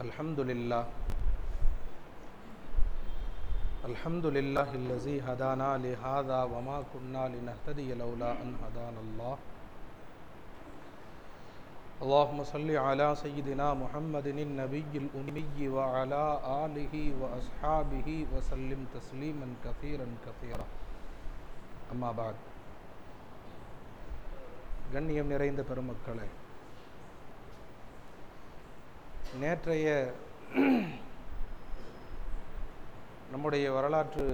الحمد لله الحمد لله الذي هدانا لهذا وما كنا لنهتدي لولا ان هدانا الله اللهم صل على سيدنا محمد النبي الامي وعلى اله واصحابه وسلم تسليما كثيرا كثيرا اما بعد கண்ணியம் நிறைந்த பெருமக்களே நேற்றைய நம்முடைய வரலாற்று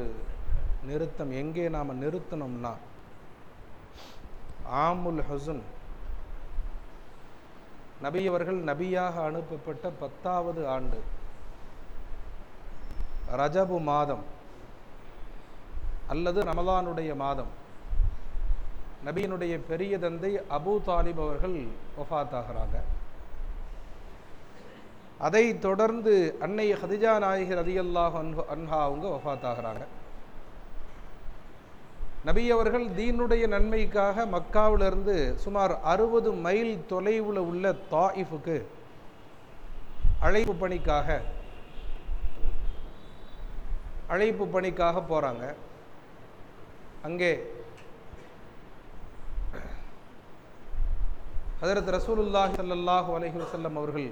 நிறுத்தம் எங்கே நாம் நிறுத்தணும்னா ஆமுல் ஹசன் நபியவர்கள் நபியாக அனுப்பப்பட்ட பத்தாவது ஆண்டு ரஜபு மாதம் அல்லது ரமலானுடைய மாதம் நபியினுடைய பெரிய தந்தை அபு தாலிப் அவர்கள் ஒஃபாத்தாகிறாங்க அதை தொடர்ந்து அன்னை ஹதிஜா நாயகர் ரதியல்லாஹ் அன்ஹா அவங்க வஃத்தாகிறாங்க. நபி அவர்கள் தீனுடைய நன்மைக்காக மக்காவிலிருந்து சுமார் அறுபது மைல் தொலைவில் உள்ள தாயிஃபுக்கு அழைப்பு பணிக்காக அழைப்பு பணிக்காக போகிறாங்க அங்கே ஹதரத் ரசூலுல்லாஹி சல்லாஹூ அலஹி வசல்லம் அவர்கள்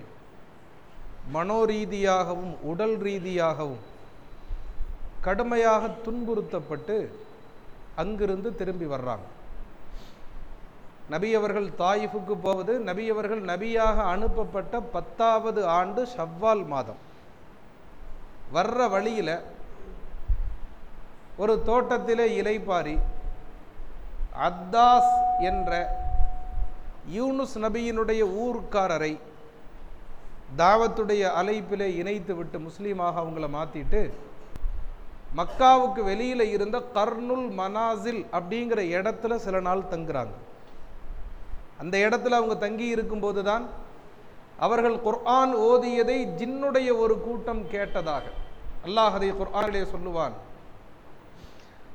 மனோரீதியாகவும் உடல் ரீதியாகவும் கடுமையாக துன்புறுத்தப்பட்டு அங்கிருந்து திரும்பி வர்றாங்க. நபியவர்கள் தாயிஃபுக்கு போவது நபியவர்கள் நபியாக அனுப்பப்பட்ட பத்தாவது ஆண்டு ஷவ்வால் மாதம். வர்ற வழியில் ஒரு தோட்டத்திலே இலைப்பாரி அத்தாஸ் என்ற யூனுஸ் நபியினுடைய ஊர்க்காரரை தாவத்துடைய அழைப்பிலே இணைத்து விட்டு முஸ்லீமாக அவங்கள மாற்றிட்டு மக்காவுக்கு வெளியில் இருந்த கர்னுல் மனாசில் அப்படிங்கிற இடத்துல சில நாள் தங்குறாங்க. அந்த இடத்துல அவங்க தங்கி இருக்கும்போது தான் அவர்கள் குர்ஆன் ஓதியதை ஜின்னுடைய ஒரு கூட்டம் கேட்டதாக. அல்லாஹ் அதை குர்ஆனிலே சொல்லுவான்.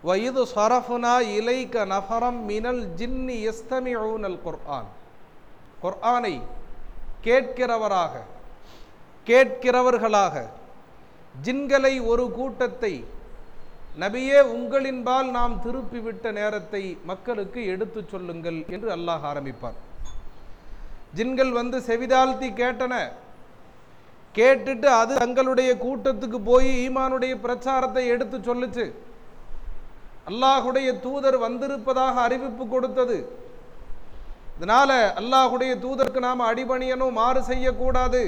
வயது சரஃபுனா இலைக்க நஃபரம் மினல் ஜின்னி எஸ்தமி எஸ்தமிஊனல் குர்ஆன். குர்ஆனை கேட்கிறவராக கேட்கிறவர்களாக ஜின்களை ஒரு கூட்டத்தை நபியே உங்களின்பால் நாம் திருப்பிவிட்ட நேரத்தை மக்களுக்கு எடுத்துச் சொல்லுங்கள் என்று அல்லாஹ் ஆரம்பிப்பார். ஜின்கள் வந்து செவிதாழ்த்தி கேட்டன. கேட்டுட்டு அது தங்களுடைய கூட்டத்துக்கு போய் ஈமானுடைய பிரச்சாரத்தை எடுத்து சொல்லுச்சு. அல்லாஹுடைய தூதர் வந்திருப்பதாக அறிவிப்பு கொடுத்தது. இதனால அல்லாஹுடைய தூதருக்கு நாம் அடிபணியனும் மாறு செய்யக்கூடாது.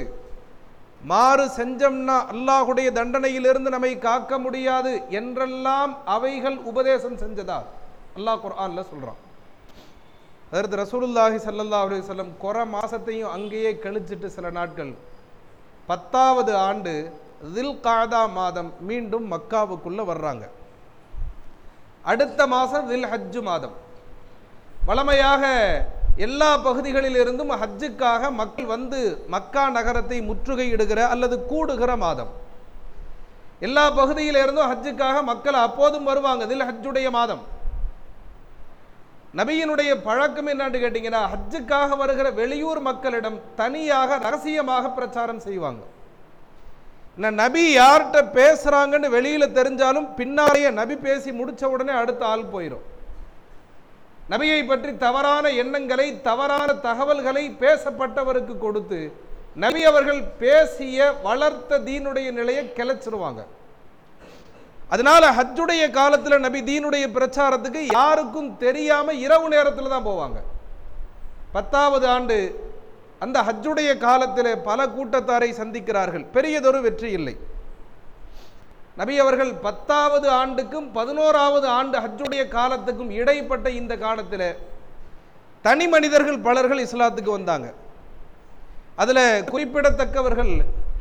மாறு செஞ்சோம்னா அல்லாஹுடைய தண்டனையிலிருந்து நம்மை காக்க முடியாது என்றெல்லாம் அவைகள் உபதேசம் செஞ்சதா? அல்லாஹ் குரான்ல சொல்றான். அதற்கு ரசூலுல்லாஹி சல்லல்லா அலி சொல்லம் குறை மாசத்தையும் அங்கேயே கழிச்சிட்டு சில நாட்கள். பத்தாவது ஆண்டு தில் காதா மாதம் மீண்டும் மக்காவுக்குள்ள வர்றாங்க. அடுத்த மாதம் தில் ஹஜ்ஜு மாதம். வளமையாக எல்லா பகுதிகளிலிருந்தும் ஹஜ்ஜுக்காக மக்கள் வந்து மக்கா நகரத்தை முற்றுகையிடுகிற அல்லது கூடுகிற மாதம். எல்லா பகுதியிலிருந்தும் ஹஜ்ஜுக்காக மக்கள் அப்போதும் வருவாங்க. இதில் ஹஜ்ஜுடைய மாதம். நபியினுடைய பழக்கம் என்னன்னு கேட்டிங்கன்னா ஹஜ்ஜுக்காக வருகிற வெளியூர் மக்களிடம் தனியாக ரகசியமாக பிரச்சாரம் செய்வாங்க. நபி யார்கிட்ட பேசுறாங்கன்னு வெளியில தெரிஞ்சாலும் பின்னாலேயே நபி பேசி முடிச்ச உடனே அடுத்த ஆள் போயிடும் நபியை பற்றி தவறான எண்ணங்களை தவறான தகவல்களை பேசப்பட்டவருக்கு கொடுத்து நபி அவர்கள் பேசிய வளர்த்த தீனுடைய நிலையை கிளச்சிருவாங்க. அதனால ஹஜ்ஜுடைய காலத்துல நபி தீனுடைய பிரச்சாரத்துக்கு யாருக்கும் தெரியாம இரவு நேரத்தில் தான் போவாங்க. பத்தாவது ஆண்டு அந்த ஹஜ்ஜுடைய காலத்தில் பல கூட்டத்தாரை சந்திக்கிறார்கள். பெரியதொரு வெற்றி இல்லை. நபி அவர்கள் பத்தாவது ஆண்டுக்கும் பதினோராவது ஆண்டு ஹஜ்ஜுடைய காலத்துக்கும் இடைப்பட்ட இந்த காலத்தில் தனி மனிதர்கள் பலர்கள் இஸ்லாத்துக்கு வந்தாங்க. அதில் குறிப்பிடத்தக்கவர்கள்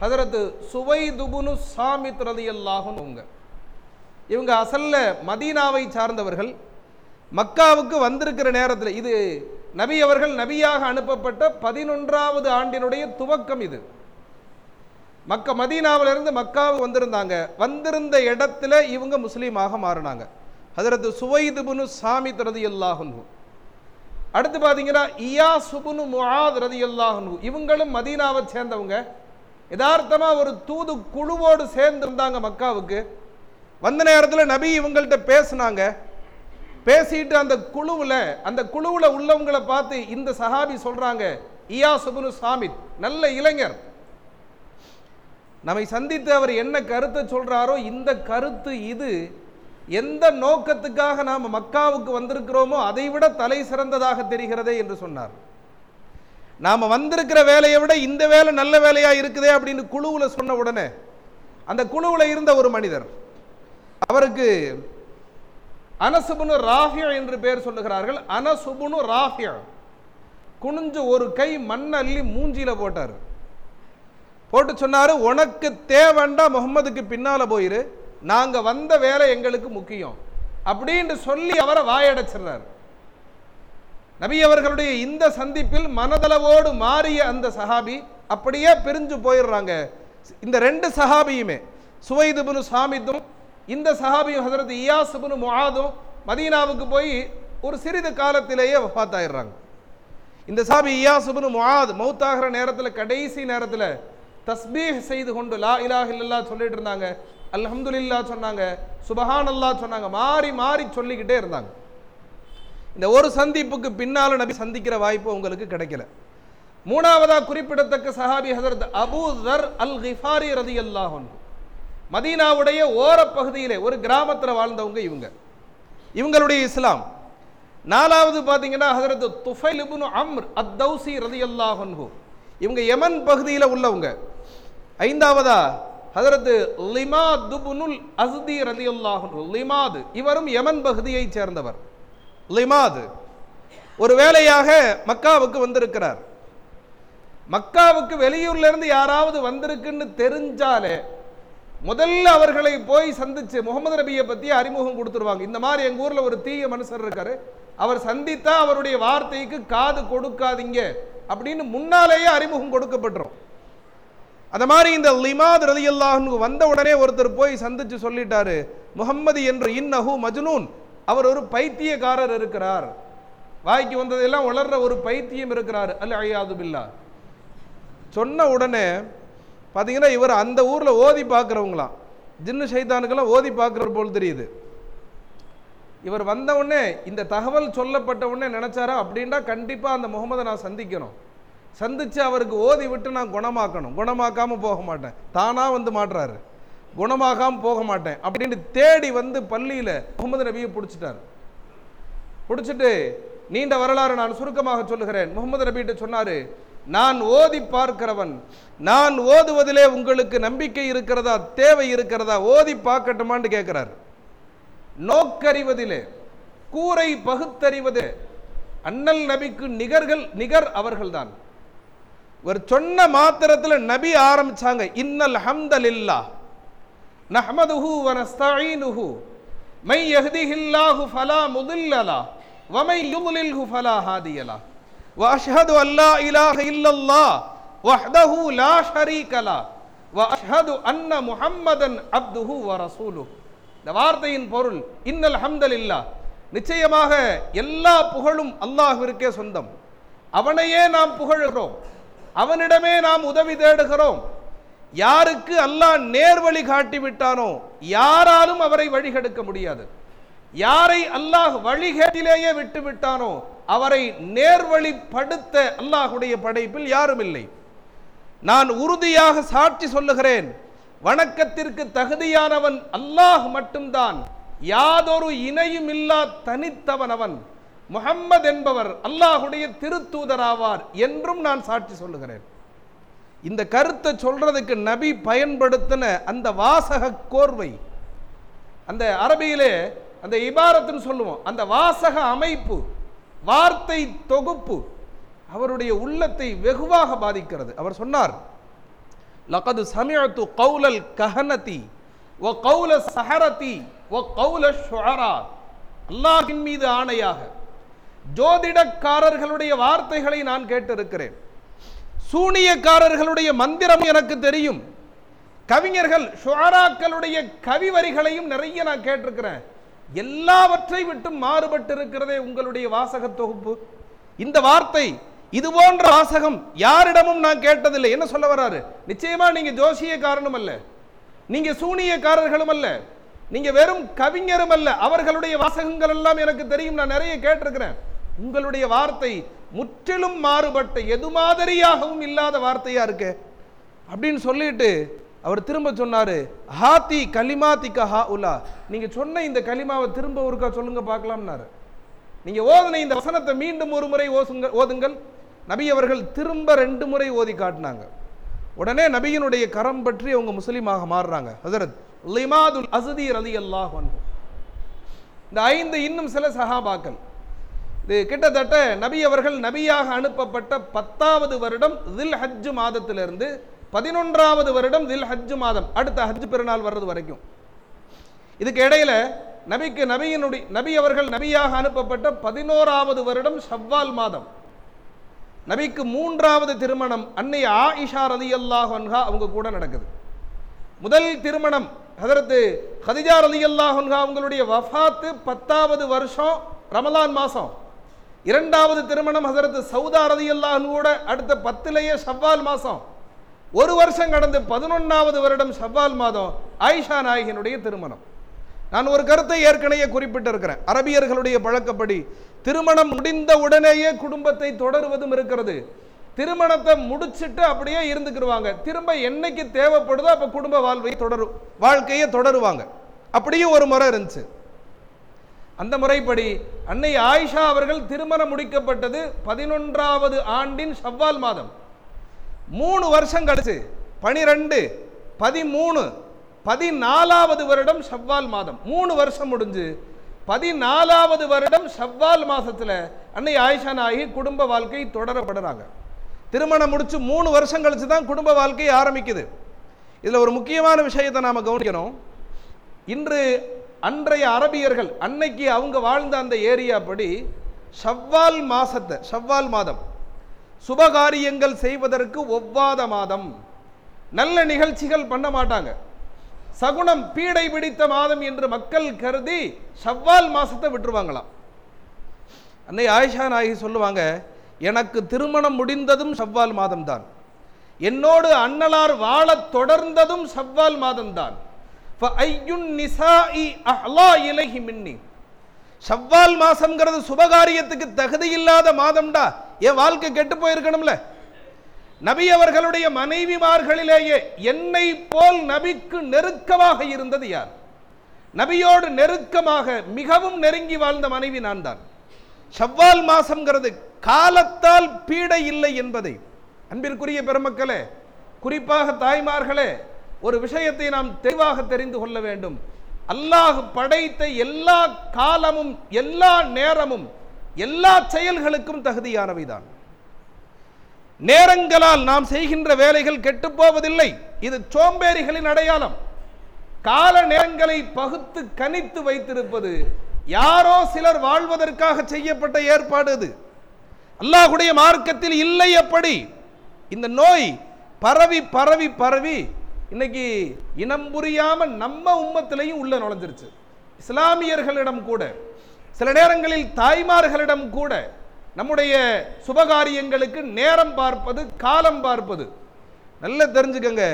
ஹதரத்து சுவை துபுனு சாமித் ரதி இவங்க அசல்ல மதீனாவை சார்ந்தவர்கள். மக்காவுக்கு வந்திருக்கிற நேரத்தில் இது நபி அவர்கள் நபியாக அனுப்பப்பட்ட பதினொன்றாவது ஆண்டினுடைய துவக்கம் இது. மக்க மதீனாவிலிருந்து மக்காவு வந்திருந்தாங்க. வந்திருந்த இடத்துல இவங்க முஸ்லீமாக மாறினாங்க. ஹதரத்து சுவைதுபுனு சாமி ரதி அல்லாஹுன்ஹு அடுத்து பார்த்தீங்கன்னா இயா சுபுனு முஆத் ரதி அல்லாஹுன்ஹு இவங்களும் மதீனாவை சேர்ந்தவங்க. யதார்த்தமாக ஒரு தூது குழுவோடு சேர்ந்து இருந்தாங்க மக்காவுக்கு. வந்த நேரத்தில் நபி இவங்கள்ட்ட பேசினாங்க. பேசிட்டு அந்த குழுவில் அந்த குழுவில் உள்ளவங்களை பார்த்து இந்த சஹாபி சொல்கிறாங்க இயா சுபுனு சாமித் நல்ல இளைஞர். நம்மை சந்தித்து அவர் என்ன கருத்தை சொல்கிறாரோ இந்த கருத்து இது. எந்த நோக்கத்துக்காக நாம் மக்காவுக்கு வந்திருக்கிறோமோ அதை விட தலை சிறந்ததாக தெரிகிறதே என்று சொன்னார். நாம் வந்திருக்கிற வேலையை விட இந்த வேலை நல்ல வேலையாக இருக்குதே அப்படின்னு குழுவில் சொன்ன உடனே அந்த குழுவில் இருந்த ஒரு மனிதர் அவருக்கு அனசுபுனு ராஃபியா என்று பெயர் சொல்லுகிறார்கள். அனசுபுனு ராஃபியா குனிஞ்சு ஒரு கை மண் அள்ளி மூஞ்சியில் போட்டார். போட்டு சொன்னார் உனக்கு தேவண்டா முகம்மதுக்கு பின்னால் போயிரு. நாங்கள் வந்த வேலை எங்களுக்கு முக்கியம். அப்படின்னு சொல்லி அவரை வாயடைச்சிடுறாரு. நபி அவர்களுடைய இந்த சந்திப்பில் மனதளவோடு மாறிய அந்த சஹாபி அப்படியே பிரிஞ்சு போயிடுறாங்க. இந்த ரெண்டு சஹாபியுமே சுவைதுபுனு சாமித்தும் இந்த சஹாபியும் ஹசரத் இயாசுபுனு முஆதும் மதீனாவுக்கு போய் ஒரு சிறிது காலத்திலேயே வஃபாத்தாயிடுறாங்க இந்த சாபி இயாசுபுனு முஆத் மௌத்தாகிற நேரத்தில் கடைசி நேரத்தில் தஸ்பீஹ் செய்து கொண்டு லா இலாஹ் இல்லல்லா சொல்லிட்டு இருந்தாங்க. அல்ஹம்துலில்லாஹ் சொன்னாங்க. சுபஹான் அல்லா சொன்னாங்க. மாறி மாறி சொல்லிக்கிட்டே இருந்தாங்க. இந்த ஒரு சந்திப்புக்கு பின்னால நபி சந்திக்கிற வாய்ப்பு உங்களுக்கு கிடைக்கல. மூணாவதாக குறிப்பிடத்தக்க சஹாபி ஹசரத் அபூ தர் அல் ஹிஃபாரி ரதி அல்லாஹன் மதீனாவுடைய ஓரப்பகுதியிலே ஒரு கிராமத்தில் வாழ்ந்தவங்க இவங்க. இவங்களுடைய இஸ்லாம். நாலாவது பார்த்தீங்கன்னா ஹசரத் துஃபைல் இபுன் அம்ர் அத் தௌசி ரதி இவங்க யமன் பகுதியில் உள்ளவங்க. ஐந்தாவதா? ஹதரத்து லிமாத் துபுனுல் அஸ்தி ரதியுல்லாஹன் லிமாது இவரும் யமன் பகுதியைச் சேர்ந்தவர். லிமாது ஒரு வேலையாக மக்காவுக்கு வந்திருக்கிறார். மக்காவுக்கு வெளியூர்ல இருந்து யாராவது வந்திருக்குன்னு தெரிஞ்சாலே முதல்ல அவர்களை போய் சந்திச்சு முகமது நபியை பத்தி அறிமுகம் கொடுத்துருவாங்க. இந்த மாதிரி எங்க ஊர்ல ஒரு தீய மனுஷர் இருக்காரு. அவர் சந்தித்தா அவருடைய வார்த்தைக்கு காது கொடுக்காதீங்க அப்படின்னு முன்னாலேயே அறிமுகம் கொடுக்கப்பட்டுரும். அந்த மாதிரி இந்த லிமாத் ரலியல்லாஹு வந்த உடனே ஒருத்தர் போய் சந்திச்சு சொல்லிட்டாரு முகம்மது என்று இன்னஹு மஜ்னூன். அவர் ஒரு பைத்தியக்காரர் இருக்கிறார். வாய்க்கு வந்ததெல்லாம் வளர்ற ஒரு பைத்தியம் இருக்கிறார். அல்ல ஐயாது பில்லா. சொன்ன உடனே பார்த்தீங்கன்னா இவர் அந்த ஊரில் ஓதி பார்க்குறவங்களாம் ஜின்னு சைதானுக்கெல்லாம் ஓதி பார்க்குற போல் தெரியுது. இவர் வந்த உடனே இந்த தகவல் சொல்லப்பட்ட உடனே நினச்சாரா? அப்படின்னா கண்டிப்பாக அந்த முகமதை நான் சந்திக்கணும். சந்திச்சு அவருக்கு ஓதி விட்டு நான் குணமாக்கணும். குணமாக்காமல் போக மாட்டேன். தானாக வந்து மாட்டுறாரு குணமாகாமல் போக மாட்டேன். அப்படின்னு தேடி வந்து பள்ளியில் முகமது நபியை பிடிச்சிட்டாரு. பிடிச்சிட்டு நீண்ட வரலாறு நான் சுருக்கமாக சொல்லுகிறேன். முகமது நபிகிட்ட சொன்னாரு நான் ஓதி பார்க்கிறவன் நான் ஓதுவதிலே உங்களுக்கு நம்பிக்கை இருக்கிறதா தேவை இருக்கிறதா ஓதி பார்க்கட்டுமான்னு கேட்குறார் நோக்கறிவதிலே கூரை பகுத்தறிவது அண்ணல் நபிக்கு நிகர்கள் நிகர் அவர்கள்தான். ஒரு சொன்ன மாத்திரத்தில் நபி ஆரம்பிச்சாங்க. இன்னல் ஹம்தலில்லா நஹமதுஹு வனஸ்தாயினுஹு மை யஹ்திஹில்லாஹு ஃபலா முதில்லலா வமை யுதுலில்ஹு ஃபலா ஹாதியலா وأشهد أن لا إله إلا الله وحده لا شريك له وأشهد أن محمدا عبده ورسوله இந்த வார்த்தையின் பொருள் இன்னல் ஹம்தலில்லா. நிச்சயமாக எல்லா புகழும் அல்லாஹிற்கே சொந்தம். அவனையே நாம் புகழ்கிறோம். அவனிடமே நாம் உதவி தேடுகிறோம். யாருக்கு அல்லாஹ் நேர்வழி காட்டி விட்டானோ யாராலும் அவரை வழிகெடுக்க முடியாது. யாரை அல்லாஹ் வழிகேட்டிலேயே விட்டு விட்டானோ அவரை நேர்வழிப்படுத்த அல்லாஹுடைய படைப்பில் யாரும் இல்லை. நான் உறுதியாக சாட்சி சொல்லுகிறேன் வணக்கத்திற்கு தகுதியானவன் அல்லாஹ் மட்டும்தான் யாதொரு இணையும் இல்லா தனித்தவன் அவன். முகம்மது என்பவர் அல்லாஹுடைய திருத்தூதராவார் என்றும் நான் சாட்சி சொல்லுகிறேன். இந்த கருத்தை சொல்றதுக்கு நபி பயன்படுத்தின அந்த வாசக கோர்வை அந்த அரபியிலே அந்த இபாரத்துன்னு சொல்லுவோம் அந்த வாசக அமைப்பு வார்த்தை தொகுப்பு அவருடைய உள்ளத்தை வெகுவாக பாதிக்கிறது. அவர் சொன்னார் லகது சமிஅத்து கௌலல் கஹனதி ஓ கௌல சஹரதி ஓ கௌல ஷுஅரா அல்லாஹின் மீது ஆணையாக ஜோதிடக்காரர்களுடைய வார்த்தைகளை நான் கேட்டிருக்கிறேன். சூனியக்காரர்களுடைய மந்திரம் எனக்கு தெரியும். கவிஞர்கள் ஷுவாராக்களுடைய கவி வரிகளையும் நிறைய நான் கேட்டிருக்கிறேன். எல்லாவற்றை விட்டு மாறுபட்டு இருக்கிறதே உங்களுடைய வாசக தொகுப்பு. இந்த வார்த்தை இது போன்ற வாசகம் யாரிடமும் நான் கேட்டதில்லை. என்ன சொல்ல வராரு நிச்சயமா நீங்க ஜோசியக்காரனும் அல்ல. நீங்க சூனியக்காரர்களும் அல்ல. நீங்க வெறும் கவிஞரும் அல்ல அவர்களுடைய வாசகங்கள் எல்லாம் எனக்கு தெரியும் நான் நிறைய கேட்டிருக்கிறேன். உங்களுடைய வார்த்தை முற்றிலும் மாறுபட்ட எது மாதிரியாகவும் இல்லாத வார்த்தையா இருக்கு? அப்படின்னு சொல்லிட்டு அவர் திரும்ப சொன்னாரு ஹாத்தி கலிமாத்திக்க ஹா உலா நீங்க சொன்ன இந்த கலிமாவை திரும்ப ஒருக்கா சொல்லுங்க பார்க்கலாம்னாரு. நீங்க ஓதுன இந்த வசனத்தை மீண்டும் ஒரு முறை ஓசுங்க ஓதுங்கள். நபி அவர்கள் திரும்ப ரெண்டு முறை ஓதி காட்டினாங்க. உடனே நபியினுடைய கரம் பற்றி அவங்க முஸ்லீமாக மாறுறாங்க. ஹசரத் லிமாதுல் அசதி ரதி அல்லாஹ் இந்த ஐந்து இன்னும் சில சஹாபாக்கள். இது கிட்டத்தட்ட நபி அவர்கள் நபியாக அனுப்பப்பட்ட பத்தாவது வருடம் தில் ஹஜ்ஜு மாதத்திலிருந்து பதினொன்றாவது வருடம் தில் ஹஜ் மாதம் அடுத்த ஹஜ் பெருநாள் வர்றது வரைக்கும். இதுக்கு இடையில நபிக்கு நபியினுடைய நபி அவர்கள் நபியாக அனுப்பப்பட்ட பதினோராவது வருடம் ஷவ்வால் மாதம். நபிக்கு மூன்றாவது திருமணம் அன்னை ஆயிஷா ரலியல்லாஹு அன்ஹா அவங்க கூட நடக்குது. முதல் திருமணம் ஹதரத்து ஹதிஜா அலி அன்ஹா அவங்களுடைய வஃபாத்து பத்தாவது வருஷம் ரமலான் மாசம். இரண்டாவது திருமணம் ஹசரத்து சவுதா ரதி கூட அடுத்த பத்துலேயே ஷவ்வால் மாதம் ஒரு வருஷம் கடந்து பதினொன்றாவது வருடம் ஷவ்வால் மாதம் ஆயிஷா நாயகினுடைய திருமணம். நான் ஒரு கருத்தை ஏற்கனவே குறிப்பிட்டிருக்கிறேன். அரபியர்களுடைய பழக்கப்படி திருமணம் முடிந்த உடனேயே குடும்பத்தை தொடருவதும் இருக்கிறது. திருமணத்தை முடிச்சிட்டு அப்படியே இருந்துக்கிடுவாங்க திரும்ப என்னைக்கு தேவைப்படுதோ அப்போ குடும்ப வாழ்வை தொடரும். வாழ்க்கையை தொடருவாங்க. அப்படியும் ஒரு முறை இருந்துச்சு. அந்த முறைப்படி அன்னை ஆயிஷா அவர்கள் திருமணம் முடிக்கப்பட்டது பதினொன்றாவது ஆண்டின் ஷவ்வால் மாதம். மூணு வருஷம் கழிச்சு பனிரெண்டு பதிமூணு பதினாலாவது வருடம் ஷவ்வால் மாதம். மூணு வருஷம் முடிஞ்சு பதினாலாவது வருடம் ஷவ்வால் மாதத்தில் அன்னை ஆயிஷா நாயகி குடும்ப வாழ்க்கை தொடரப்படுறாங்க. திருமணம் முடித்து மூணு வருஷம் கழித்து தான் குடும்ப வாழ்க்கை ஆரம்பிக்குது. இதில் ஒரு முக்கியமான விஷயத்தை நாம் கவனிக்கணும். இன்று அன்றைய அரபியர்கள் அன்னைக்கு அவங்க வாழ்ந்த அந்த ஏரியா படி ஷவ்வால் மாதத்தை ஷவ்வால் மாதம் சுபகாரியங்கள் செய்வதற்கு ஒவ்வாத மாதம். நல்ல நிகழ்ச்சிகள் பண்ண மாட்டாங்க. சகுனம் பீடை பிடித்த மாதம் என்று மக்கள் கருதி ஷவ்வால் மாதத்தை விட்டுருவாங்களாம். அன்னை ஆயிஷா நாயகி சொல்லுவாங்க எனக்கு திருமணம் முடிந்ததும் செவ்வால் மாதம்தான். என்னோடு அன்னலார் வாழத் தொடர்ந்ததும் செவ்வால் மாதம்தான். செவ்வால் மின்னி. மாசம்ங்கிறது சுபகாரியத்துக்கு தகுதி இல்லாத மாதம்டா. என் வாழ்க்கை கெட்டு போயிருக்கணும்ல. நபி அவர்களுடைய மனைவிமார்களிலேயே என்னை போல் நபிக்கு நெருக்கமாக இருந்தது யார்? நபியோடு நெருக்கமாக மிகவும் நெருங்கி வாழ்ந்த மனைவி நான் தான் செவ்வால் மாசம்ங்கிறது காலத்தால் பீடை இல்லை என்பதை. அன்பிற்குரிய பெருமக்களே குறிப்பாக தாய்மார்களே ஒரு விஷயத்தை நாம் தெளிவாக தெரிந்து கொள்ள வேண்டும். அல்லாஹ் படைத்த எல்லா காலமும் எல்லா நேரமும் எல்லா செயல்களுக்கும் தகுதியானவைதான். நேரங்களால் நாம் செய்கின்ற வேலைகள் கெட்டுப் போவதில்லை. இது சோம்பேறிகளின் அடையாளம். கால நேரங்களை பகுத்து கணித்து வைத்திருப்பது யாரோ சிலர் வாழ்வதற்காக செய்யப்பட்ட ஏற்பாடு அது அல்லாஹுடைய மார்க்கத்தில் இல்லை அப்படி. இந்த நோய் பரவி பரவி பரவி இன்னைக்கு இனம் புரியாமல் நம்ம உம்மத்திலையும் உள்ள நுழைஞ்சிருச்சு. இஸ்லாமியர்களிடம் கூட சில நேரங்களில் தாய்மார்களிடம் கூட நம்முடைய சுபகாரியங்களுக்கு நேரம் பார்ப்பது காலம் பார்ப்பது. நல்ல தெரிஞ்சுக்கங்க.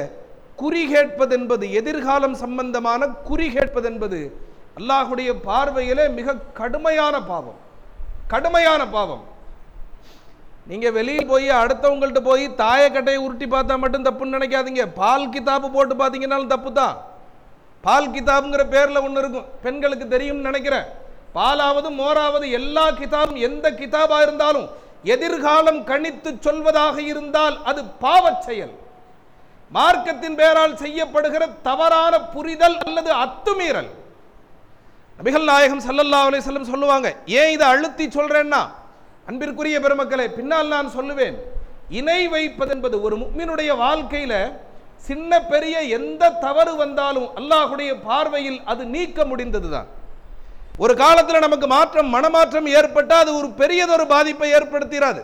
குறி கேட்பது என்பது எதிர்காலம் சம்பந்தமான குறி கேட்பது என்பது அல்லாஹுடைய பார்வையிலே மிக கடுமையான பாவம். கடுமையான பாவம். நீங்கள் வெளியில் போய் அடுத்தவங்கள்ட்ட போய் தாயக்கட்டையை உருட்டி பார்த்தா மட்டும் தப்புன்னு நினைக்காதீங்க. பால் கிதாபு போட்டு பார்த்தீங்கன்னாலும் தப்பு தான் பால் கிதாபுங்கிற பேரில் ஒன்று இருக்கும். பெண்களுக்கு தெரியும்னு நினைக்கிறேன். பாலாவது மோராவது எல்லா கிதாபும் எந்த கிதாபா இருந்தாலும் எதிர்காலம் கணித்து சொல்வதாக இருந்தால் அது பாவச் செயல். மார்க்கத்தின் பெயரால் செய்யப்படுகிற தவறான புரிதல் அல்லது அத்துமீறல். நபிகள் நாயகம் சல்லல்லா அலைஹி சொல்லுவாங்க ஏன் இதை அழுத்தி சொல்றேன்னா அன்பிற்குரிய பெருமக்களை பின்னால் நான் சொல்லுவேன். இணை வைப்பது என்பது ஒரு முக்மினுடைய வாழ்க்கையில் சின்ன பெரிய எந்த தவறு வந்தாலும் அல்லாஹுடைய பார்வையில் அது நீக்க முடிந்தது தான் ஒரு காலத்தில் நமக்கு மாற்றம் மனமாற்றம் ஏற்பட்டால் அது ஒரு பெரியதொரு பாதிப்பை ஏற்படுத்திடாது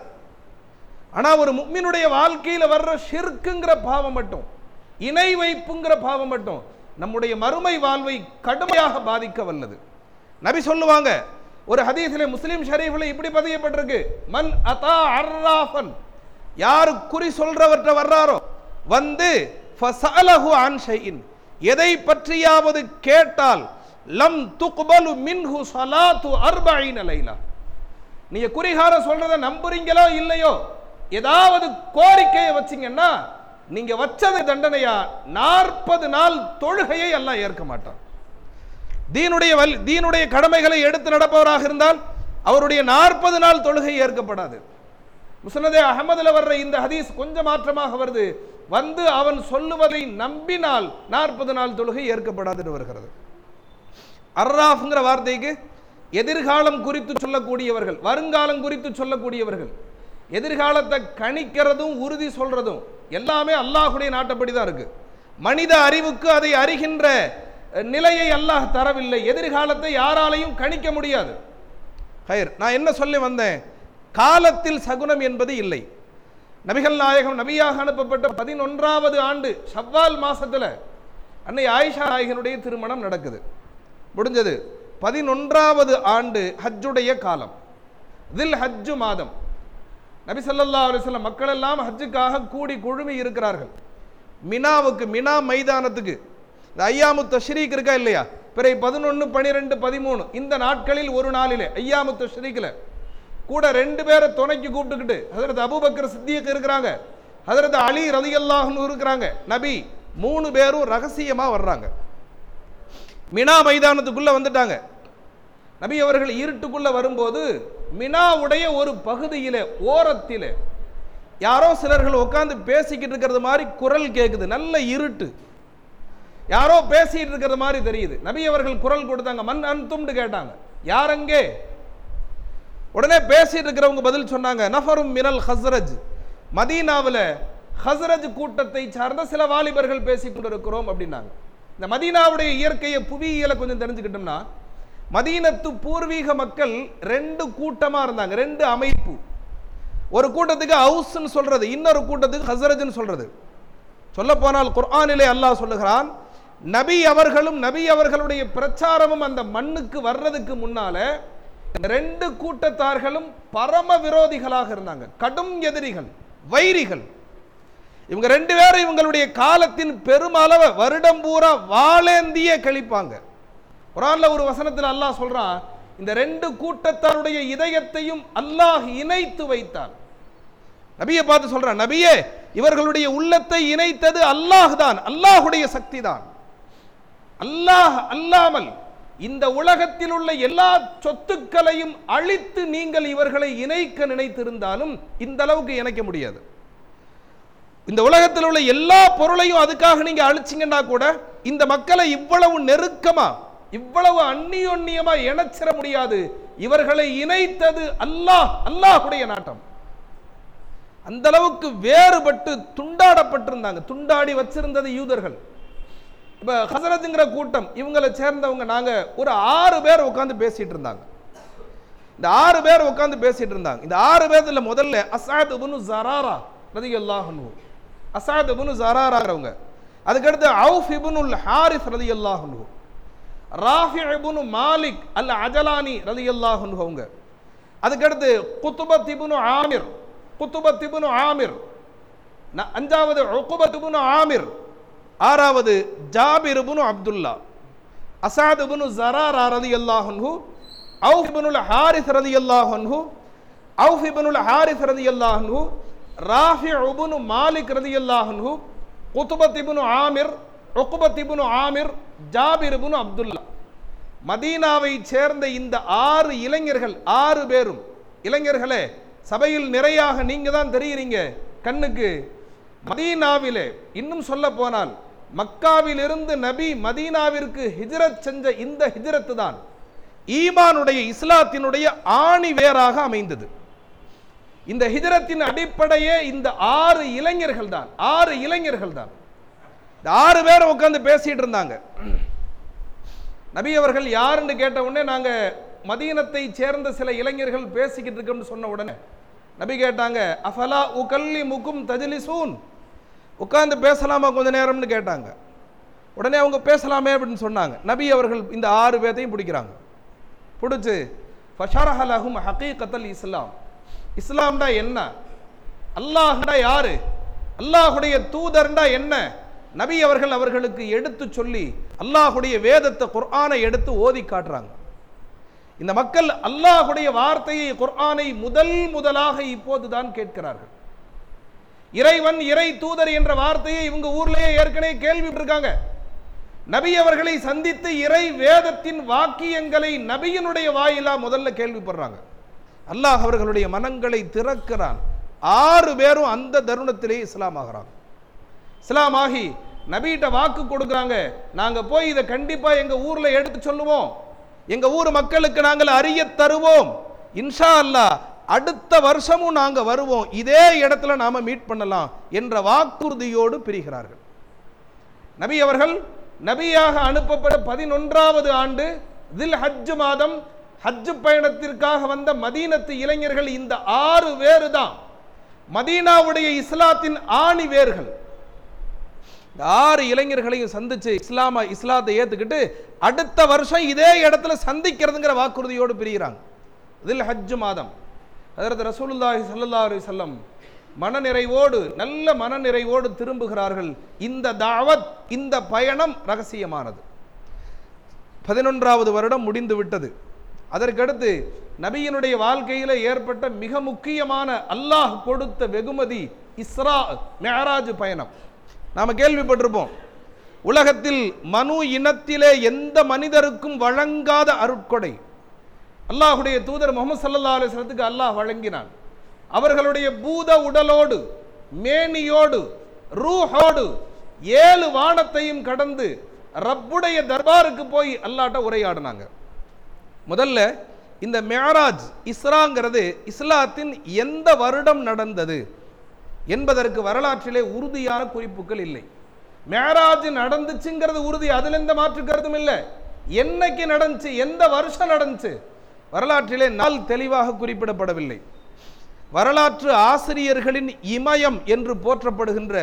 ஆனால் ஒரு முக்மினுடைய வாழ்க்கையில் வர்ற ஷிர்க்குங்கிற பாவம் மட்டும் இணை வைப்புங்கிற பாவம் மட்டும் நம்முடைய மறுமை வாழ்வை கடுமையாக பாதிக்க வல்லது. நபி சொல்லுவாங்க ஒரு ஹதீஸில் முஸ்லீம் ஷரீஃபில் இப்படி பதியப்பட்டிருக்கு. மன் அதா அர்ராஃபன். யார் குறி சொல்றவற்ற வர்றாரோ வந்து ஃபசலஹு ஆன் ஷைஇன். எதை பற்றியாவது கேட்டால் லம் துக்பலு மின்ஹு சலாத்து அர்பஈன லைலா. நீங்க குறிகாரம் சொல்றத நம்புறீங்களோ இல்லையோ ஏதாவது கோரிக்கையை வச்சீங்கன்னா நீங்க வச்சது தண்டனையா? நாற்பது நாள் தொழுகையை எல்லாம் ஏற்க மாட்டான். தீனுடைய வல் தீனுடைய கடமைகளை எடுத்து நடப்பவராக இருந்தால் அவருடைய நாற்பது நாள் தொழுகை ஏற்கப்படாது. முசனதே அகமதுல வர்ற இந்த ஹதீஸ் கொஞ்சம் மாற்றமாக வருது. வந்து அவன் சொல்லுவதை நம்பினால் நாற்பது நாள் தொழுகை ஏற்கப்படாதுன்னு வருகிறது. அர்ராஃப்ங்கிற வார்த்தைக்கு எதிர்காலம் குறித்து சொல்லக்கூடியவர்கள் வருங்காலம் குறித்து சொல்லக்கூடியவர்கள் எதிர்காலத்தை கணிக்கிறதும் உறுதி சொல்றதும் எல்லாமே அல்லாஹுடைய நாட்டப்படி தான் இருக்கு. மனித அறிவுக்கு அதை அறிகின்ற நிலையை அல்லாஹ் தரவில்லை. எதிர்காலத்தை யாராலையும் கணிக்க முடியாது. ஹயர் நான் என்ன சொல்லி வந்தேன்? காலத்தில் சகுனம் என்பது இல்லை. நபிகள் நாயகம் நபியாக அனுப்பப்பட்ட பதினொன்றாவது ஆண்டு ஷவ்வால் மாசத்தில் அன்னை ஆயிஷா நாயகனுடைய திருமணம் நடக்குது. முடிஞ்சது. பதினொன்றாவது ஆண்டு ஹஜ்ஜுடைய காலம். தில் ஹஜ்ஜு மாதம். நபி சொல்லல்லா அலைஹி மக்கள் எல்லாம் ஹஜ்ஜுக்காக கூடி குழுமி இருக்கிறார்கள். மினாவுக்கு மினா மைதானத்துக்கு இந்த ஐயாமு தஷ்ரீக் இருக்கா இல்லையா? பிறை பதினொன்று பனிரெண்டு பதிமூணு. இந்த நாட்களில் ஒரு நாளிலே ஐயாமு தஷ்ரீக்கில் கூட ரெண்டு பேரை துணைக்கு கூப்பிட்டுக்கிட்டு ஹதரத் அபுபக்கர் சித்தியக்கு இருக்கிறாங்க. ஹதரத் அலி ரலியல்லாஹுன்னு இருக்கிறாங்க. நபி மூணு பேரும் ரகசியமாக வர்றாங்க. மினா மைதானத்துக்குள்ளே வந்துட்டாங்க. நபி அவர்கள் இருட்டுக்குள்ளே வரும்போது மினாவுடைய ஒரு பகுதியில் ஓரத்தில் யாரோ சிலர்கள் உட்காந்து பேசிக்கிட்டு இருக்கிறது மாதிரி குரல் கேட்குது நல்ல இருட்டு. யாரோ பேசிட்டு இருக்கிற மாதிரி தெரியுது. நபி அவர்கள் குரல் கொடுத்தாங்க. மண் அன்தும்னு கேட்டாங்க. யாரங்கே உடனே பேசிட்டு இருக்கிறவங்க பதில் சொன்னாங்க. நஃபரும் மினல் ஹஸ்ரஜ். மதீனாவில் ஹஸ்ரஜ் கூட்டத்தை சார்ந்த சில வாலிபர்கள் பேசி கொண்டிருக்கிறோம் அப்படின்னாங்க. இந்த மதீனாவுடைய இயற்கையை புவியியலை கொஞ்சம் தெரிஞ்சுக்கிட்டோம்னா மதீனத்து பூர்வீக மக்கள் ரெண்டு கூட்டமா இருந்தாங்க. ரெண்டு அமைப்பு. ஒரு கூட்டத்துக்கு ஹவுஸ்ன்னு சொல்றது இன்னொரு கூட்டத்துக்கு ஹசரஜ்னு சொல்றது. சொல்ல போனால் குர்ஆனிலே அல்லாஹ் சொல்லுகிறான் நபி அவர்களும் நபி அவர்களுடைய பிரச்சாரமும் அந்த மண்ணுக்கு வர்றதுக்கு முன்னால இந்த ரெண்டு கூட்டத்தார்களும் பரம விரோதிகளாக இருந்தாங்க. கடும் எதிரிகள் வைரிகள். இவங்க ரெண்டு பேரும் இவங்களுடைய காலத்தின் பெருமளவை வருடம் பூரா வாழேந்திய கழிப்பாங்க. குரான்ல ஒரு வசனத்தில் அல்லாஹ் சொல்றான் இந்த ரெண்டு கூட்டத்தாருடைய இதயத்தையும் அல்லாஹ் இணைத்து வைத்தான் நபியை பார்த்து சொல்றான் நபியே இவர்களுடைய உள்ளத்தை இணைத்தது அல்லாஹ் தான் அல்லாஹுடைய சக்தி தான் அல்லாஹ் அல்லாமல் இந்த உலகத்தில் உள்ள எல்லா சொத்துக்களையும் அழித்து நீங்கள் இவர்களை இணைக்க நினைத்திருந்தாலும் இந்த அளவுக்கு இணைக்க முடியாது. இந்த உலகத்தில் உள்ள எல்லா பொருளையும் அதுக்காக நீங்க அழிச்சிங்கன்னா கூட இந்த மக்களை இவ்வளவு நெருக்கமா இவ்வளவு அந்நியோன்னியமா இணைச்சிட முடியாது. இவர்களை இணைத்தது அல்லாஹ் அல்லாஹுடைய நாட்டம். அந்த அளவுக்கு வேறுபட்டு துண்டாடப்பட்டிருந்தாங்க. துண்டாடி வச்சிருந்தது யூதர்கள். இப்போ ஹசரத்துங்கிற கூட்டம் இவங்களை சேர்ந்தவங்க நாங்கள் ஒரு ஆறு பேர் உட்காந்து பேசிகிட்டு இருந்தாங்க. இந்த ஆறு பேர் உட்காந்து பேசிகிட்டு இருந்தாங்க. இந்த ஆறு பேர்ல முதல்ல அசாத் புனு ஜராரா ரதி அல்லாஹனு அசாத் புனு ஜராராங்கிறவங்க. அதுக்கடுத்து அவுஃப் இபுனுல் ஹாரிஸ் ரதி அல்லாஹனு ராஃபி இபுனு மாலிக் அல்ல அஜலானி ரதி அல்லாஹனு அவங்க. அதுக்கடுத்து குத்துபத் இபுனு ஆமிர் குத்துபத் இபுனு ஆமிர். அஞ்சாவது உக்குபத் இபுனு ஆமிர். ஆறாவது ஜாபிருபுனு அப்துல்லா. அசாதுபுனு இப்னு ஜராரா ரதி அன்ஹு அவுஃப் ஹாரிஸ் ரதி அல்லாஹன்ஹு அவுஹிபுனுல் ஹாரிஸ் ரதி அல்லாஹன்ஹு ராஃபி உபுனு மாலிக் ரதி அல்லாஹன்ஹு குத்துபத்திபுனு ஆமிர் உக்குபத் ஆமிர் ஜாபிர் அப்துல்லா. மதீனாவை சேர்ந்த இந்த ஆறு இளைஞர்கள் ஆறு பேரும். இளைஞர்களே சபையில் நிறையாக நீங்க தான் தெரியுறீங்க கண்ணுக்கு. மதீனாவிலே இன்னும் சொல்ல போனால் மக்காவிலிருந்து நபி மதீனாவிற்கு ஹிஜரத் செஞ்ச இந்த ஹிஜரத்து தான் ஈமானுடைய இஸ்லாத்தினுடைய ஆணி வேராக அமைந்தது. இந்த ஹிஜரத்தின் அடிப்படையே இந்த ஆறு இளைஞர்கள் தான் ஆறு இளைஞர்கள் தான். இந்த ஆறு பேர் உட்காந்து பேசிட்டு இருந்தாங்க. நபி அவர்கள் யாருன்னு கேட்ட உடனே நாங்க மதீனத்தை சேர்ந்த சில இளைஞர்கள் பேசிக்கிட்டு இருக்கோம்னு சொன்ன உடனே நபி கேட்டாங்க அஃபலா உகல்லி முகும் தஜிலிசூன்? உட்காந்து பேசலாமா கொஞ்ச நேரம்னு கேட்டாங்க. உடனே அவங்க பேசலாமே அப்படின்னு சொன்னாங்க. நபி அவர்கள் இந்த ஆறு பேர்த்தையும் பிடிக்கிறாங்க. பிடிச்சு ஹக்கீ கத்தல் இஸ்லாம். இஸ்லாம்டா என்ன? அல்லாஹ்டா யாரு? அல்லாஹுடைய தூதர்ண்டா என்ன? நபி அவர்கள் அவர்களுக்கு எடுத்து சொல்லி அல்லாஹுடைய வேதத்தை குர்ஆனை எடுத்து ஓதி காட்டுறாங்க. இந்த மக்கள் அல்லாஹுடைய வார்த்தையை குர்ஆனை முதல் முதலாக இப்போதுதான் கேட்கிறார்கள். இறைவன் இறை தூதர் என்ற வார்த்தையை இவங்க ஊர்லேயே ஏற்கனவே கேள்விப்பட்டிருக்காங்க. நபி அவர்களை சந்தித்து இறை வேதத்தின் வாக்கியங்களை நபியினுடைய வாயிலா முதல்ல கேள்விப்படுறாங்க. அல்லாஹ் அவர்களுடைய மனங்களை திறக்கிறான். ஆறு பேரும் அந்த தருணத்திலே இஸ்லாம் ஆகிறாங்க. இஸ்லாம் ஆகி நபிகிட்ட வாக்கு கொடுக்குறாங்க. நாங்கள் போய் இதை கண்டிப்பாக எங்கள் ஊரில் எடுத்து சொல்லுவோம். எங்கள் ஊர் மக்களுக்கு நாங்கள் அறிய தருவோம். இன்ஷா அல்லாஹ் அடுத்த வருஷமும் நாங்கள் வருவோம். இதே இடத்துல நாம மீட் பண்ணலாம் என்ற வாக்குறுதியோடு பிரிகிறார்கள். நபி அவர்கள் நபியாக அனுப்பப்பட்ட பதினொன்றாவது ஆண்டு தில் ஹஜ்ஜு மாதம் ஹஜ்ஜு பயணத்திற்காக வந்த மதீனத்து இளைஞர்கள் இந்த ஆறு வேறு தான். மதீனாவுடைய இஸ்லாத்தின் ஆணி வேர்கள். இந்த ஆறு இளைஞர்களையும் சந்திச்சு இஸ்லாம இஸ்லாத்தை ஏத்துக்கிட்டு அடுத்த வருஷம் இதே இடத்துல சந்திக்கிறதுங்கிற வாக்குறுதியோடு பிரிகிறாங்க. இதில் ஹஜ்ஜு மாதம். அதற்கு ரசூலுல்லாஹி ஸல்லல்லாஹு அலி சொல்லம் மனநிறைவோடு நல்ல மனநிறைவோடு திரும்புகிறார்கள். இந்த தாவத் இந்த பயணம் ரகசியமானது. பதினொன்றாவது வருடம் முடிந்து விட்டது. அதற்கடுத்து நபியினுடைய வாழ்க்கையில் ஏற்பட்ட மிக முக்கியமான அல்லாஹ் கொடுத்த வெகுமதி இஸ்ரா மெஹராஜ் பயணம். நாம் கேள்விப்பட்டிருப்போம். உலகத்தில் மனு இனத்திலே எந்த மனிதருக்கும் வழங்காத அருட்கொடை. அல்லாஹுடைய தூதர் முகமது சல்லா அலுவலத்துக்கு அல்லாஹ் வழங்கினான். அவர்களுடைய பூத உடலோடு மேனியோடு ரூஹோடு ஏழு வானத்தையும் கடந்து ரப்புடைய தர்பாருக்கு போய் அல்லாட்ட உரையாடினாங்க. முதல்ல இந்த மேராஜ் இஸ்ராங்கிறது இஸ்லாத்தின் எந்த வருடம் நடந்தது என்பதற்கு வரலாற்றிலே உறுதியான குறிப்புகள் இல்லை. மேராஜ் நடந்துச்சுங்கிறது உறுதி அதுல எந்த மாற்று கருத்தும் இல்லை. என்னைக்கு நடந்துச்சு எந்த வருஷம் நடந்துச்சு வரலாற்றிலே நாள் தெளிவாக குறிப்பிடப்படவில்லை. வரலாற்று ஆசிரியர்களின் இமயம் என்று போற்றப்படுகின்ற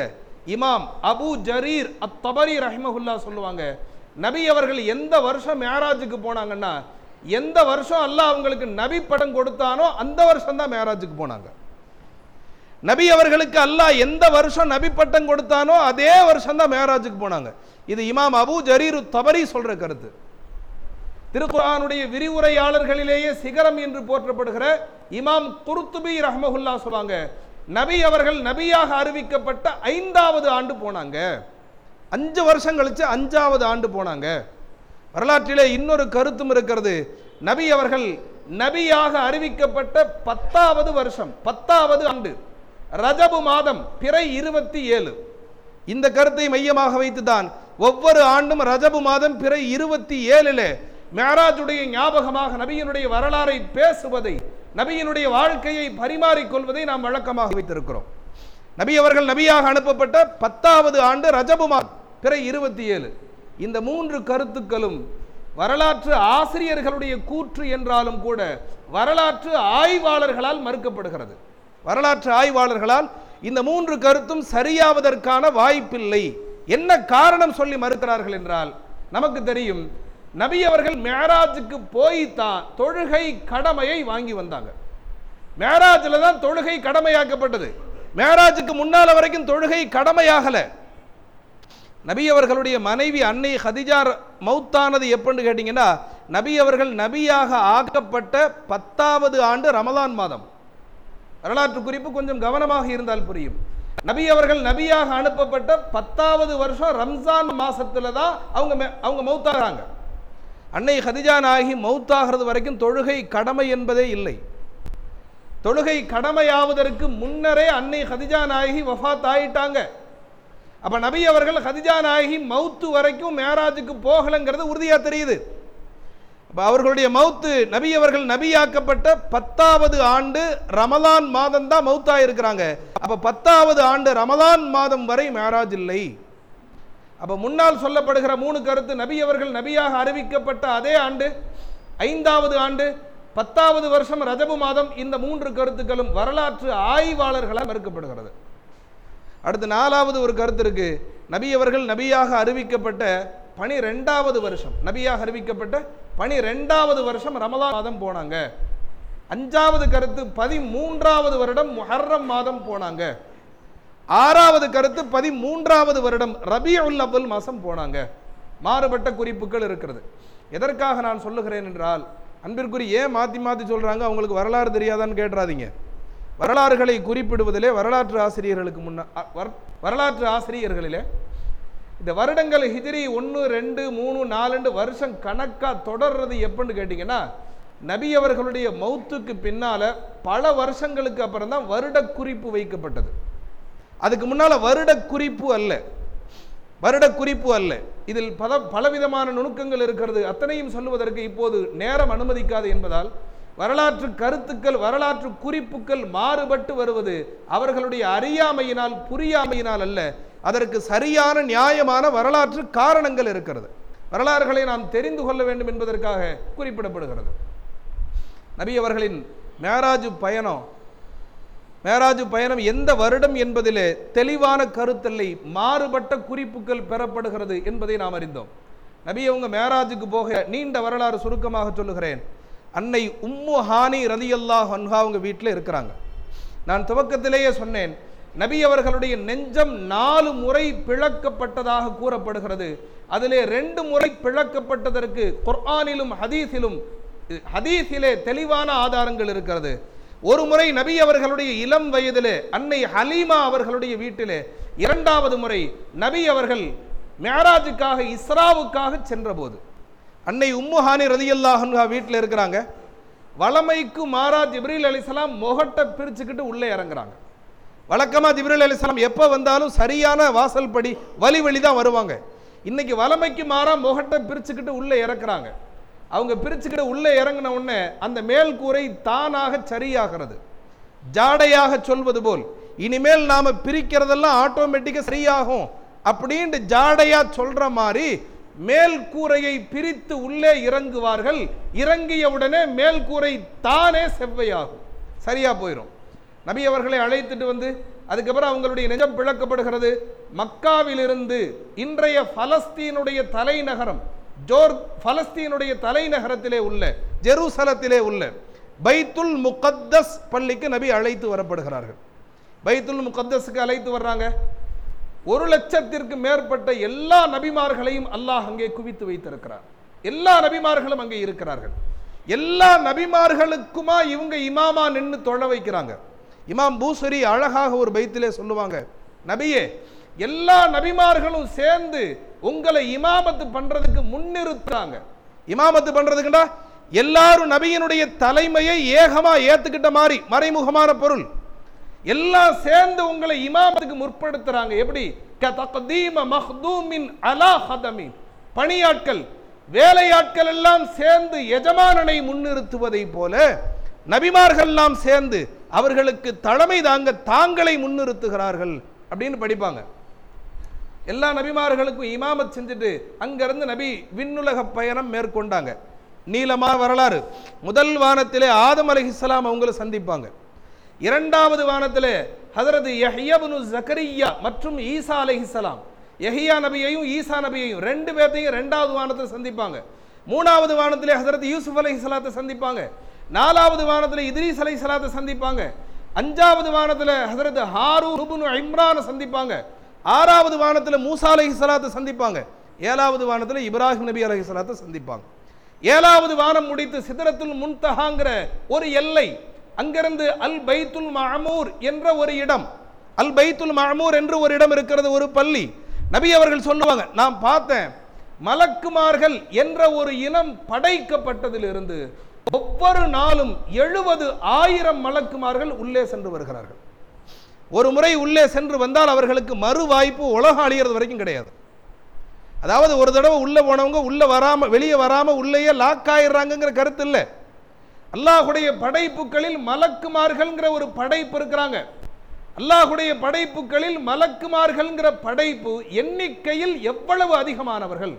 இமாம் அபு ஜரீர் அத்தபரி ரஹிமகுல்லா சொல்லுவாங்க நபி அவர்கள் எந்த வருஷம் மேராஜுக்கு போனாங்கன்னா எந்த வருஷம் அல்லாஹ் அவங்களுக்கு நபி படம் கொடுத்தானோ அந்த வருஷம் தான் மேராஜுக்கு போனாங்க. நபி அவர்களுக்கு அல்லாஹ் எந்த வருஷம் நபி பட்டம் கொடுத்தானோ அதே வருஷம் தான் மேராஜுக்கு போனாங்க. இது இமாம் அபு ஜரீர் தபரி சொல்ற கருத்து. திருக்குரானுடைய விரிவுரையாளர்களிலேயே சிகரம் என்று போற்றப்படுகிற இமாம் குர்துபி ரஹமகுல்லா சொல்லுவாங்க நபி அவர்கள் நபியாக அறிவிக்கப்பட்ட ஐந்தாவது ஆண்டு போனாங்க. அஞ்சு வருஷம் கழிச்சு அஞ்சாவது ஆண்டு போனாங்க. வரலாற்றிலே இன்னொரு கருத்தும் இருக்கிறது. நபி அவர்கள் நபியாக அறிவிக்கப்பட்ட பத்தாவது வருஷம் பத்தாவது ஆண்டு ரஜபு மாதம் பிறை இருபத்தி ஏழு. இந்த கருத்தை மையமாக வைத்துதான் ஒவ்வொரு ஆண்டும் ரஜபு மாதம் பிறை இருபத்தி ஏழில் மேராஜுடைய ஞாபகமாக நபியினுடைய வரலாறை பேசுவதை நபியினுடைய வாழ்க்கையை பரிமாறிக்கொள்வதை நாம் வழக்கமாக வைத்திருக்கிறோம். நபி அவர்கள் நபியாக அனுப்பப்பட்ட பத்தாவது ஆண்டு ரஜபுமார் பிற பிறை இருபத்தி ஏழு இந்த மூன்று கருத்துக்களும் வரலாற்று ஆசிரியர்களுடைய கூற்று என்றாலும் கூட வரலாற்று ஆய்வாளர்களால் மறுக்கப்படுகிறது. வரலாற்று ஆய்வாளர்களால் இந்த மூன்று கருத்தும் சரியாவதற்கான வாய்ப்பில்லை. என்ன காரணம் சொல்லி மறுக்கிறார்கள் என்றால் நமக்கு தெரியும் நபி அவர்கள் மேராஜுக்கு போய் தான் தொழுகை கடமையை வாங்கி வந்தாங்க. மேராஜில் தான் தொழுகை கடமையாக்கப்பட்டது. மேராஜுக்கு முன்னால வரைக்கும் தொழுகை கடமையாகலை. நபி அவர்களுடைய மனைவி அன்னை ஹதிஜார் மௌத்தானது எப்படின்னு கேட்டிங்கன்னா நபி அவர்கள் நபியாக ஆக்கப்பட்ட பத்தாவது ஆண்டு ரமலான் மாதம். வரலாற்று குறிப்பு கொஞ்சம் கவனமாக இருந்தால் புரியும். நபி அவர்கள் நபியாக அனுப்பப்பட்ட பத்தாவது வருஷம் ரம்ஜான் மாசத்துல தான் அவங்க அவங்க மௌத்தாகிறாங்க. அன்னை ஹதிஜா நாயகி மௌத்தாகிறது வரைக்கும் தொழுகை கடமை என்பதே இல்லை. தொழுகை கடமையாவதற்கு முன்னரே அன்னை ஹதிஜா நாயகி வஃபாத் ஆயிட்டாங்க. அப்போ நபி அவர்கள் ஹதிஜா நாயகி மௌத்து வரைக்கும் மேராஜுக்கு போகலைங்கிறது உறுதியாக தெரியுது. அப்போ அவர்களுடைய மௌத்து நபி அவர்கள் நபியாக்கப்பட்ட பத்தாவது ஆண்டு ரமலான் மாதம் தான் மௌத்தா இருக்கிறாங்க அப்போ பத்தாவது ஆண்டு ரமலான் மாதம் வரை மேராஜ் இல்லை. அப்ப முன்னால் சொல்லப்படுகிற மூணு கருத்து நபி அவர்கள் நபியாக அறிவிக்கப்பட்ட அதே ஆண்டு ஐந்தாவது ஆண்டு பத்தாவது வருஷம் ரஜபு மாதம் இந்த மூன்று கருத்துக்களும் வரலாற்று ஆய்வாளர்களால் மறுக்கப்படுகிறது. அடுத்து நாலாவது ஒரு கருத்து இருக்கு. நபி அவர்கள் நபியாக அறிவிக்கப்பட்ட பனிரெண்டாவது வருஷம். நபியாக அறிவிக்கப்பட்ட பனிரெண்டாவது வருஷம் ரமலான் மாதம் போனாங்க. அஞ்சாவது கருத்து பதிமூன்றாவது வருடம் முஹர்ரம் மாதம் போனாங்க. ஆறாவது கருத்து பதிமூன்றாவது வருடம் ரபியுல் அவ்வல் மாசம் போனாங்க. மாறுபட்ட குறிப்புகள் இருக்கிறது. எதற்காக நான் சொல்லுகிறேன் என்றால் அன்பிற்குறி ஏன் மாத்தி மாத்தி சொல்றாங்க? அவங்களுக்கு வரலாறு தெரியாதான்னு கேட்டுறாதீங்க. வரலாறுகளை குறிப்பிடுவதிலே வரலாற்று ஆசிரியர்களுக்கு முன்ன வரலாற்று ஆசிரியர்களிலே இந்த வருடங்கள் ஹிஜிரி ஒன்று ரெண்டு மூணு நாலுண்டு வருஷம் கணக்காக தொடர்றது எப்பன்னு கேட்டிங்கன்னா நபி அவர்களுடைய மௌத்துக்கு பின்னால் பல வருஷங்களுக்கு அப்புறம் தான் வருட குறிப்பு வைக்கப்பட்டது. அதுக்கு முன்னால வருட குறிப்பு அல்ல. வருட குறிப்பு அல்ல. இதில் பல பலவிதமான நுணுக்கங்கள் இருக்கிறது. அத்தனையும் சொல்லுவதற்கு இப்போது நேரம் அனுமதிக்காது என்பதால் வரலாற்று கருத்துக்கள் வரலாற்று குறிப்புகள் மாறுபட்டு வருவது அவர்களுடைய அறியாமையினால் புரியாமையினால் அல்ல. அதற்கு சரியான நியாயமான வரலாற்று காரணங்கள் இருக்கிறது. வரலாறுகளை நாம் தெரிந்து கொள்ள வேண்டும் என்பதற்காக குறிப்பிடப்படுகிறது. நபி அவர்களின் மேராஜு பயணம் மேராஜு பயணம் எந்த வருடம் என்பதிலே தெளிவான கருத்தல்லை மாறுபட்ட குறிப்புகள் பெறப்படுகிறது என்பதை நாம் அறிந்தோம். நபி அவங்க மேராஜுக்கு போக நீண்ட வரலாறு சுருக்கமாக சொல்லுகிறேன். அன்னை உம்மு ஹானி ரலியல்லாஹு அன்ஹா அவங்க வீட்டில் இருக்கிறாங்க. நான் துவக்கத்திலேயே சொன்னேன் நபி அவர்களுடைய நெஞ்சம் நாலு முறை பிளக்கப்பட்டதாக கூறப்படுகிறது. அதிலே ரெண்டு முறை பிளக்கப்பட்டதற்கு குர்ஆனிலும் ஹதீஸிலும் ஹதீஸிலே தெளிவான ஆதாரங்கள் இருக்கிறது. ஒரு முறை நபி அவர்களுடைய இளம் வயதிலே அன்னை ஹலீமா அவர்களுடைய வீட்டிலே இரண்டாவது முறை நபி அவர்கள் மேராஜுக்காக இஸ்ராவுக்காக சென்றபோது. அன்னை உம்முஹானி ரலியல்லாஹுன்ஹா வீட்டில் இருக்கிறாங்க. வளமைக்கு மாறா ஜிப்ரீல் அலிஸ்லாம் முகட்டை பிரிச்சுக்கிட்டு உள்ளே இறங்குறாங்க. வழக்கமாக ஜிப்ரீல் அலிஸ்லாம் எப்போ வந்தாலும் சரியான வாசல் படி வழி வழி தான் வருவாங்க. இன்னைக்கு வளமைக்கு மாறா முகட்டை பிரிச்சுக்கிட்டு உள்ளே இறக்குறாங்க. அவங்க பிரிச்சுக்கிட்டு உள்ளே இறங்கின உடனே அந்த மேல் கூரை தானாக சரியாகிறது. ஜாடையாக சொல்வது போல் இனிமேல் நாம் பிரிக்கிறதெல்லாம் ஆட்டோமேட்டிக்காக சரியாகும் அப்படின்ட்டு ஜாடையாக சொல்கிற மாதிரி மேல் கூரையை பிரித்து உள்ளே இறங்குவார்கள். இறங்கிய உடனே மேல் கூரை தானே செவ்வையாகும். சரியாக போயிடும் நபி அவர்களை அழைத்துட்டு வந்து அதுக்கப்புறம் அவங்களுடைய நெஞ்சம் பிளக்கப்படுகிறது. மக்காவிலிருந்து இன்றைய பலஸ்தீனுடைய தலைநகரம் ஜோர் பலஸ்தீனுடைய தலைநகரத்திலே உள்ள ஜெருசலத்திலே உள்ள பைத்துல் முகத்தஸ் பள்ளிக்கு நபி அழைத்து வரப்படுகிறார்கள். பைத்துல் முகத்தஸுக்கு அழைத்து வர்றாங்க. ஒரு லட்சத்திற்கு மேற்பட்ட எல்லா நபிமார்களையும் அல்லாஹ் அங்கே குவித்து வைத்திருக்கிறார். எல்லா நபிமார்களும் அங்கே இருக்கிறார்கள். எல்லா நபிமார்களுக்குமா இவங்க இமாமா நின்று தொழ வைக்கிறாங்க. இமாம் பூசரி அழகாக ஒரு பைத்திலே சொல்லுவாங்க நபியே எல்லா நபிமார்களும் சேர்ந்து உங்களை இமாமத்து பண்றதுக்கு முன்னிறுத்தாங்க இமாமத்து பண்றதுக்குண்டா? எல்லாரும் நபியினுடைய தலைமையை ஏகமா ஏத்துக்கிட்ட மாதிரி மறைமுகமான பொருள். எல்லாம் சேர்ந்து உங்களை இமாமத்துக்கு முற்படுத்துறாங்க. எப்படி? மஹ்தூமின் அலா ஹதமின் பணியாட்கள் வேலையாட்கள் எல்லாம் சேர்ந்து எஜமானனை முன்னிறுத்துவதை போல நபிமார்கள் எல்லாம் சேர்ந்து அவர்களுக்கு தலைமை தாங்க தாங்களை முன்னிறுத்துகிறார்கள் அப்படின்னு படிப்பாங்க. எல்லா நபிமார்களுக்கும் இமாமத் செஞ்சுட்டு அங்கிருந்து நபி விண்ணுலக பயணம் மேற்கொண்டாங்க. நீளமாக வரலாறு. முதல் வானத்திலே ஆதம் அலைஹிஸ்ஸலாம் அவங்கள சந்திப்பாங்க. இரண்டாவது வானத்திலே ஹதரது யஹியபுனு ஜக்கரியா மற்றும் ஈசா அலைஹிஸ்ஸலாம் யஹியா நபியையும் ஈசா நபியையும் ரெண்டு பேர்த்தையும் ரெண்டாவது வானத்தில் சந்திப்பாங்க. மூணாவது வானத்திலே ஹதரத் யூசுப் அலைஹிஸ்ஸலாத்தை சந்திப்பாங்க. நாலாவது வானத்தில் இத்ரீஸ் சலாத்தை சந்திப்பாங்க. அஞ்சாவது வானத்தில் ஹசரத் ஹாரூ இப்னு இம்ரானை சந்திப்பாங்க. ஆறாவது வானத்தில் மூசா சலாத்தை சந்திப்பாங்க. ஏழாவது வானத்தில் இப்ராஹிம் நபி அலைஹிஸ்ஸலாத்தை சந்திப்பாங்க. ஏழாவது வானம் முடித்து சிதறத்துல் முன்தஹாங்கிற ஒரு எல்லை அங்கிருந்து அல் பைத்துல் மாமூர் என்ற ஒரு இடம். அல் பைத்துல் மாமூர் என்று ஒரு இடம் இருக்கிறது ஒரு பள்ளி. நபி அவர்கள் சொல்லுவாங்க நான் பார்த்தேன் மலக்குமார்கள் என்ற ஒரு இனம் படைக்கப்பட்டதிலிருந்து ஒவ்வொரு நாளும் எழுபது ஆயிரம் மலக்குமார்கள் உள்ளே சென்று வருகிறார்கள். ஒரு முறை உள்ளே சென்று வந்தால் அவர்களுக்கு மறு வாய்ப்பு உலகம் அழிகிறது வரைக்கும் கிடையாது. அதாவது ஒரு தடவை உள்ளே போனவங்க உள்ளே வராமல் வெளியே வராமல் உள்ளேயே லாக் ஆயிடுறாங்கங்கிற கருத்து இல்லை. அல்லாஹுடைய படைப்புகளில் மலக்குமார்கள்ங்கிற ஒரு படைப்பு இருக்கிறாங்க. அல்லாஹுடைய படைப்புகளில் மலக்குமார்கள்ங்கிற படைப்பு எண்ணிக்கையில் எவ்வளவு அதிகமானவர்கள்?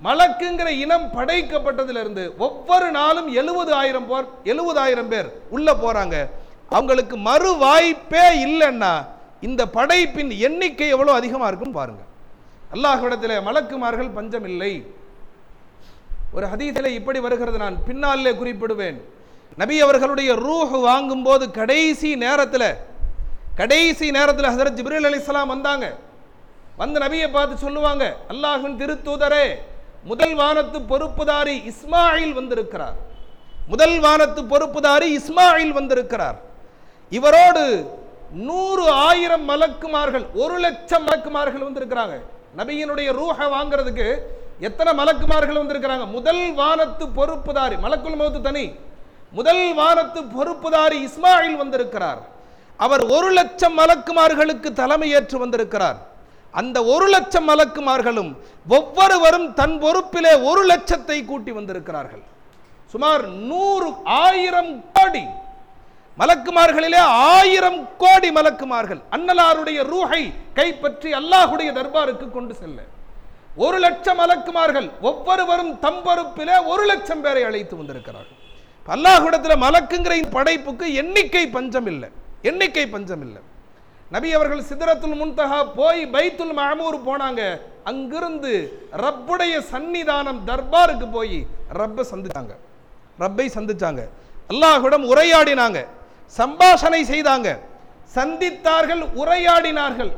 மலக்குங்கிற இனம் படைக்கப்பட்டதிலிருந்து ஒவ்வொரு நாளும் எழுபது ஆயிரம் போர் எழுபதாயிரம் பேர் உள்ளே போகிறாங்க அவங்களுக்கு மறு வாய்ப்பே இல்லைன்னா இந்த படைப்பின் எண்ணிக்கை எவ்வளவு அதிகமா இருக்கும் பாருங்க. அல்லாஹ்விடத்தில் மலக்குமார்கள் பஞ்சம் இல்லை ஒரு ஹதீஸிலே இப்படி வருகிறது நான் பின்னாலே குறிப்பிடுவேன். நபி அவர்களுடைய ரூஹ் வாங்கும்போது கடைசி நேரத்தில் கடைசி நேரத்தில் ஹசரத் ஜிப்ரீல் அலைஹிஸ்ஸலாம் வந்தாங்க. வந்து நபியை பார்த்து சொல்லுவாங்க அல்லாஹ்வின் திருத்தூதரே முதல் வானத்து பொறுப்புதாரி இஸ்மாயில் வந்திருக்கிறார். முதல் வானத்து பொறுப்புதாரி இஸ்மாயில் வந்திருக்கிறார். இவரோடு நூறு ஆயிரம் மலக்குமார்கள் ஒரு லட்சம் மலக்குமார்கள் வந்திருக்கிறாங்க. நபியினுடைய ரூஹ வாங்குறதுக்கு எத்தனை மலக்குமார்கள் வந்திருக்கிறாங்க? முதல் வானத்து பொறுப்புதாரி மலக்குள் மௌத்து தனி. முதல் வானத்து பொறுப்புதாரி இஸ்மாயில் வந்திருக்கிறார். அவர் ஒரு லட்சம் மலக்குமார்களுக்கு தலைமையேற்று வந்திருக்கிறார். அந்த ஒரு லட்சம் மலக்குமார்களும் ஒவ்வொருவரும் தன் பொறுப்பிலே ஒரு லட்சத்தை கூட்டி வந்திருக்கிறார்கள். சுமார் நூறு ஆயிரம் கோடி மலக்குமார்களிலே ஆயிரம் கோடி மலக்குமார்கள். அன்னலாருடைய ரூஹை கைப்பற்றி அல்லாஹுடைய தர்பாருக்கு கொண்டு செல்ல. ஒரு லட்சம் மலக்குமார்கள் ஒவ்வொருவரும் தம்பருப்பிலே ஒரு லட்சம் பேரை அழைத்து வந்திருக்கிறார்கள். அல்லாஹுடத்துல மலக்குங்கிற படைப்புக்கு எண்ணிக்கை பஞ்சம் இல்லை எண்ணிக்கை பஞ்சம் இல்லை நபி அவர்கள் சிதறத்துல் முன்தகா போய் பைத்துல் மஹமூர் போனாங்க. அங்கிருந்து ரப்புடைய சன்னிதானம் தர்பாருக்கு போய் ரப்பை சந்திச்சாங்க. ரப்பை சந்திச்சாங்க. அல்லாஹுடம் உரையாடினாங்க. சம்பாஷணை செய்தாங்க. சந்தித்தார்கள் உரையாடினார்கள்.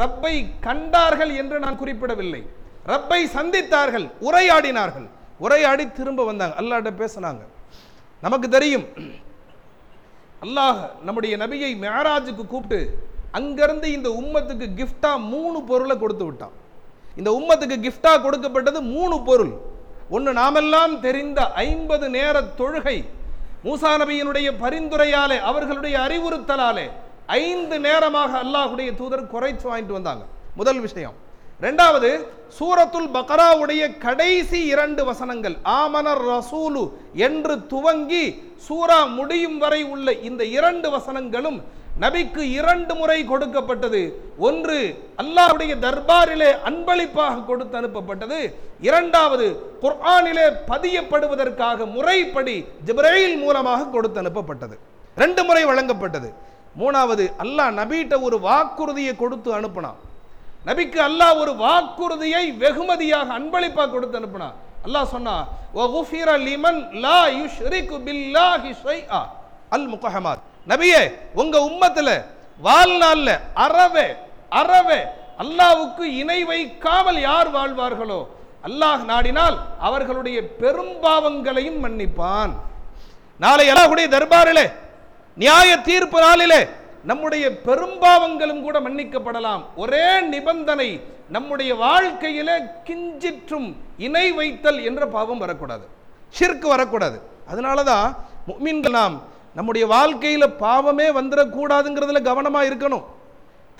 ரப்பை கண்டார்கள் என்று நான் குறிப்பிடவில்லை. ரப்பை சந்தித்தார்கள் உரையாடினார்கள். உரையாடி திரும்ப வந்தாங்க. அல்லாட்ட பேசினாங்க. நமக்கு தெரியும். அல்லாஹ் நம்முடைய நபியை மேராஜுக்கு கூப்பிட்டு அங்கிருந்து இந்த உம்மத்துக்கு கிஃப்டா மூணு பொருளை கொடுத்து விட்டான். இந்த உம்மத்துக்கு கிஃப்டா கொடுக்கப்பட்டது மூணு பொருள். ஒன்று நாமெல்லாம் தெரிந்த ஐம்பது நேர தொழுகை மூசா நபியினுடைய பரிந்துரையாலே அவர்களுடைய அறிவுறுத்தலாலே ஐந்து நேரமாக அல்லாஹுடைய தூதர் குறைச்சு வாங்கிட்டு வந்தாங்க. முதல் விஷயம். ரெண்டாவது சூரத்துல் பக்ராவுடைய கடைசி இரண்டு வசனங்கள் ஆமனர் ரசூலு என்று துவங்கி சூரா முடியும் வரை உள்ள இந்த இரண்டு வசனங்களும் நபிக்கு இரண்டு முறை கொடுக்கப்பட்டது. ஒன்று அல்லாஹ்வுடைய தர்பாரிலே அன்பளிப்பாக கொடுத்து அனுப்பப்பட்டது. இரண்டாவது குர்ஆனிலே பதியப்படுவதற்காக முறைப்படி ஜிப்ரைல் மூலமாக கொடுத்து அனுப்பப்பட்டது. ரெண்டு முறை வழங்கப்பட்டது. மூணாவது அல்லாஹ் நபிகிட்ட ஒரு வாக்குறுதியை கொடுத்து அனுப்பினான். நபிக்கு அல்லாஹ் ஒரு வாக்குறுதியை வெகுமதியாக அன்பளிப்பாக கொடுத்து அனுப்பினான். அல்லாஹ் சொன்னா வகுஃபிர லிமன் லா யுஷ்ரிகு பில்லாஹி ஷைஆ. அல் முகஹமாத் நபியே உங்க உம்மத்துல வாழ்நாள்ல அறவே அறவே அல்லாவுக்கு இணை வைக்காமல் யார் வாழ்வார்களோ? அல்லாஹ் நாடினால் அவர்களுடைய பெரும்பாவங்களையும் மன்னிப்பான். நாளை அல்லாஹுடைய தர்பாரிலே நியாய தீர்ப்பு நாளிலே நம்முடைய பெரும்பாவங்களும் கூட மன்னிக்கப்படலாம். ஒரே நிபந்தனை நம்முடைய வாழ்க்கையிலே கிஞ்சிற்றும் இணை வைத்தல் என்ற பாவம் வரக்கூடாது. ஷிர்க் வரக்கூடாது. அதனால தான் மீன்கள் நாம் நம்முடைய வாழ்க்கையில் பாவமே வந்துடக்கூடாதுங்கிறதுல கவனமாக இருக்கணும்.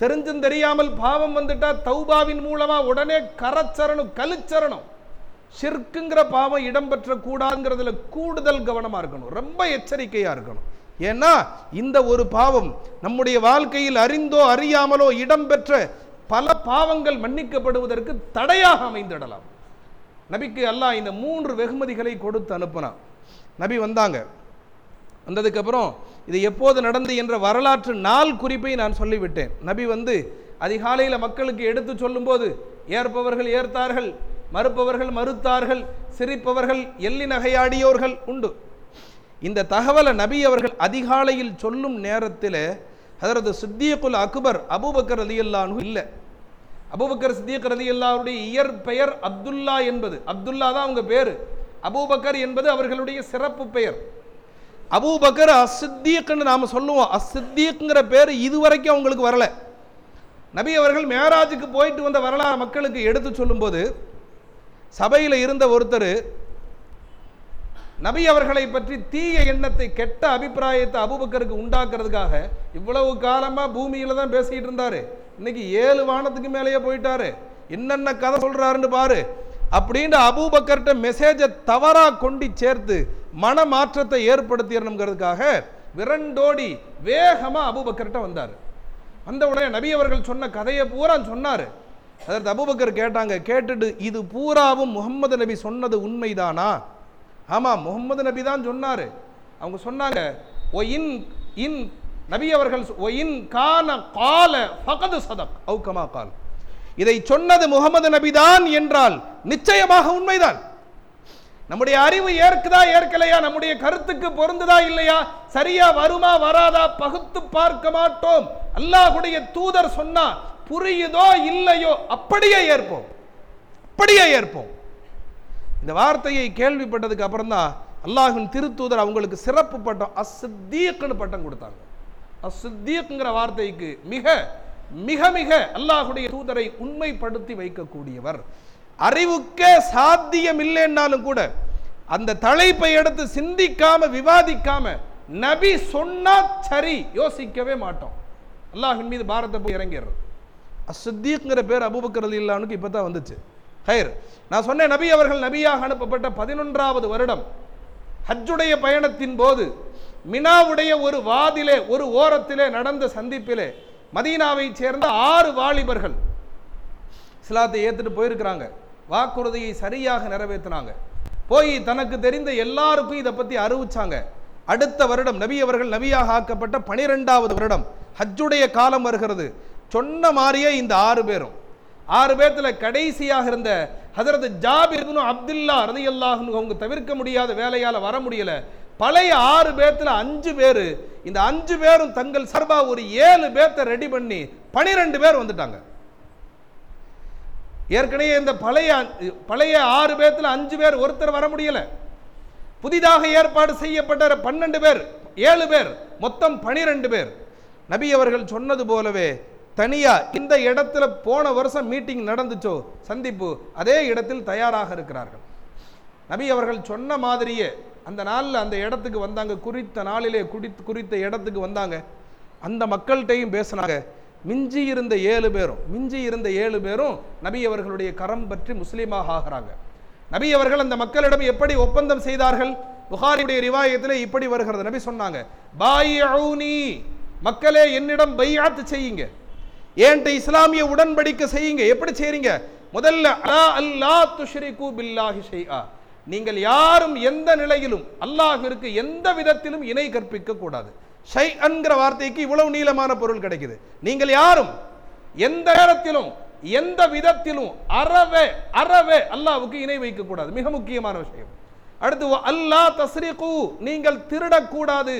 தெரிஞ்சும் தெரியாமல் பாவம் வந்துட்டா தௌபாவின் மூலமாக உடனே கரச்சரணும் கலிச்சரணும் ஷிர்க்குங்கிற பாவம் இடம்பெற்றக்கூடாதுங்கிறதுல கூடுதல் கவனமாக இருக்கணும். ரொம்ப எச்சரிக்கையாக இருக்கணும். ஏன்னா இந்த ஒரு பாவம் நம்முடைய வாழ்க்கையில் அறிந்தோ அறியாமலோ இடம்பெற்ற பல பாவங்கள் மன்னிக்கப்படுவதற்கு தடையாக அமைந்திடலாம். நபிக்கு அல்லாஹ் இந்த மூன்று வெகுமதிகளை கொடுத்து அனுப்பினான். நபி வந்தாங்க. வந்ததுக்கப்புறம் இது எப்போது நடந்து என்ற வரலாற்று நாள் குறிப்பை நான் சொல்லிவிட்டேன். நபி வந்து அதிகாலையில் மக்களுக்கு எடுத்து சொல்லும்போது ஏற்பவர்கள் ஏற்றார்கள் மறுப்பவர்கள் மறுத்தார்கள் சிரிப்பவர்கள் எள்ளி நகையாடியோர்கள் உண்டு. இந்த தகவலை நபி அவர்கள் அதிகாலையில் சொல்லும் நேரத்தில் ஹதரத் சித்தியக்குல் அக்பர் அபூபக்கர் ரலியல்லானு இல்லை. அபுபக்கர் சித்தியக் ரலியல்லாவுடைய இயற்பெயர் அப்துல்லா என்பது. அப்துல்லா தான் அவங்க பேர். அபூபக்கர் என்பது அவர்களுடைய சிறப்பு பெயர். அபூபக்கர் அசித்தியக்குன்னு நாம் சொல்லுவோம். அசித்தியக்குங்கிற பேர் இதுவரைக்கும் அவங்களுக்கு வரல. நபி அவர்கள் மேராஜுக்கு போயிட்டு வந்த வரலாறு மக்களுக்கு எடுத்து சொல்லும்போது சபையில் இருந்த ஒருத்தர் நபி அவர்களை பற்றி தீய எண்ணத்தை கெட்ட அபிப்பிராயத்தை அபூபக்கருக்கு உண்டாக்குறதுக்காக இவ்வளவு காலமாக பூமியில் தான் பேசிக்கிட்டு இருந்தார். இன்னைக்கு ஏழு வானத்துக்கு மேலேயே போயிட்டாரு. என்னென்ன கதை சொல்கிறாருன்னு பாரு. அப்படின்ட்டு அபூபக்கர்கிட்ட மெசேஜை தவறாக கொண்டு சேர்த்து மன மாற்றத்தை ஏற்படுத்திடணுங்கிறதுக்காக விரண்டோடி வேகமாக அபூபக்கர்கிட்ட வந்தார். வந்த உடனே நபி அவர்கள் சொன்ன கதையை பூரா சொன்னார். அதற்கு அபூபக்கர் கேட்டாங்க கேட்டுட்டு இது பூராவும் முகம்மது நபி சொன்னது உண்மைதானா? ஆமாம் முகம்மது நபி தான் சொன்னார். அவங்க சொன்னாங்க ஒ இன் இன் நபி அவர்கள் ஒ இன் கான கால ஃபகது சதக். அவுகமா கால். இதை சொன்னது முகமது நபிதான் என்றால் நிச்சயமாக உண்மைதான். நம்முடைய அறிவு ஏற்குதா ஏற்கலையா? நம்முடைய கருத்துக்கு பொருந்துதா இல்லையா? சரியா வருமா வராதா? பகுத்து பார்க்க மாட்டோம். அல்லாஹுடைய தூதர் சொன்னா புரியுதோ இல்லையோ? அப்படியே ஏற்போம். அப்படியே ஏற்போம். இந்த வார்த்தையை கேள்விப்பட்டதுக்கு அப்புறம் தான் அல்லாஹின் திருத்தூதர் அவங்களுக்கு சிறப்பு பட்டம் அசித்தீக்னு பட்டம் கொடுத்தாங்க. அசுத்தியக்குங்கிற வார்த்தைக்கு மிக மிக மிக அல்லாஹுடைய தூதரை உண்மைப்படுத்தி வைக்கக்கூடியவர். அறிவுக்கே சாத்தியம் இல்லைன்னாலும் கூட அந்த தலைப்பை எடுத்து சிந்திக்காம விவாதிக்காம நபி சொன்னா சரி யோசிக்கவே மாட்டோம். அல்லாஹின் மீது பாரத்தை போய் இறங்கிடுறது அசுத்திங்கிற பேர் அபூபக்கர் இல்லானுக்கு இப்போ தான் வந்துச்சு. ஹைர் நான் சொன்னேன் நபி அவர்கள் நபியாக அனுப்பப்பட்ட பதினொன்றாவது வருடம் ஹஜ்ஜுடைய பயணத்தின் போது மினாவுடைய ஒரு வாதிலே ஒரு ஓரத்திலே நடந்த சந்திப்பிலே மதீனாவை சேர்ந்த ஆறு வாலிபர்கள் இஸ்லாத்தை ஏத்துட்டு போயிருக்கிறாங்க. வாக்குறுதியை சரியாக நிறைவேற்றினாங்க. போய் தனக்கு தெரிந்த எல்லாருக்கும் இதை பத்தி அறிவிச்சாங்க. அடுத்த வருடம் நபி அவர்கள் நபியாக ஆக்கப்பட்ட பனிரெண்டாவது வருடம் ஹஜ்ஜுடைய காலம் வருகிறது. சொன்ன மாதிரியே இந்த ஆறு பேரும். ஆறு பேர்த்துல கடைசியாக இருந்த ஹசரத் ஜாபிர் அப்துல்லா ரலியல்லாஹு அவங்க தவிர்க்க முடியாத வேலையால வர முடியல. பழைய ஆறு பேர்த்தில் அஞ்சு பேர் இந்த அஞ்சு பேரும் தங்கள் சார்பாக ஒரு ஏழு பேர்த்தை ரெடி பண்ணி பனிரெண்டு பேர் வந்துட்டாங்க. ஏற்கனவே இந்த பழைய பழைய ஆறு பேர்த்தில் அஞ்சு பேர் ஒருத்தர் வர முடியல. புதிதாக ஏற்பாடு செய்யப்பட்ட பன்னெண்டு பேர் ஏழு பேர் மொத்தம் பனிரெண்டு பேர். நபி அவர்கள் சொன்னது போலவே தனியா இந்த இடத்துல போன வருஷம் மீட்டிங் நடந்துச்சோ சந்திப்பு அதே இடத்தில் தயாராக இருக்கிறார்கள். நபி அவர்கள் சொன்ன மாதிரியே அந்த நாளில் அந்த இடத்துக்கு வந்தாங்க குறித்த நாளிலே குறித்து குறித்த இடத்துக்கு வந்தாங்க. அந்த மக்கள்கிட்டையும் பேசினாங்க. மிஞ்சி இருந்த ஏழு பேரும் மிஞ்சி இருந்த ஏழு பேரும் நபி அவர்களுடைய கரம் பற்றி முஸ்லீமாக ஆகிறாங்க. நபி அவர்கள் அந்த மக்களிடம் எப்படி ஒப்பந்தம் செய்தார்கள்? புகாரியுடைய ரிவாயத்தில் இப்படி வருகிறது. நபி சொன்னாங்க பாயி மக்களே என்னிடம் பையாத்து செய்யுங்க. ஏன்ட்ட இஸ்லாமிய உடன்படிக்கை செய்யுங்க. எப்படி செய்றீங்க? முதல்ல அலா அல்லா துஷ்ரிகு பில்லாஹி ஷைஆ. நீங்கள் யாரும் எந்த நிலையிலும் அல்லாஹிற்கு எந்த விதத்திலும் இணை கற்பிக்க கூடாது ஷை என்கிற வார்த்தைக்கு இவ்வளவு நீளமான பொருள் கிடைக்குது. நீங்கள் யாரும் எந்த நேரத்திலும் எந்த விதத்திலும் அறவே அறவே அல்லாவுக்கு இணை வைக்க கூடாது மிக முக்கியமான விஷயம். அடுத்து அல்லாஹ் தஸ்ரிகு நீங்கள் திருடக்கூடாது.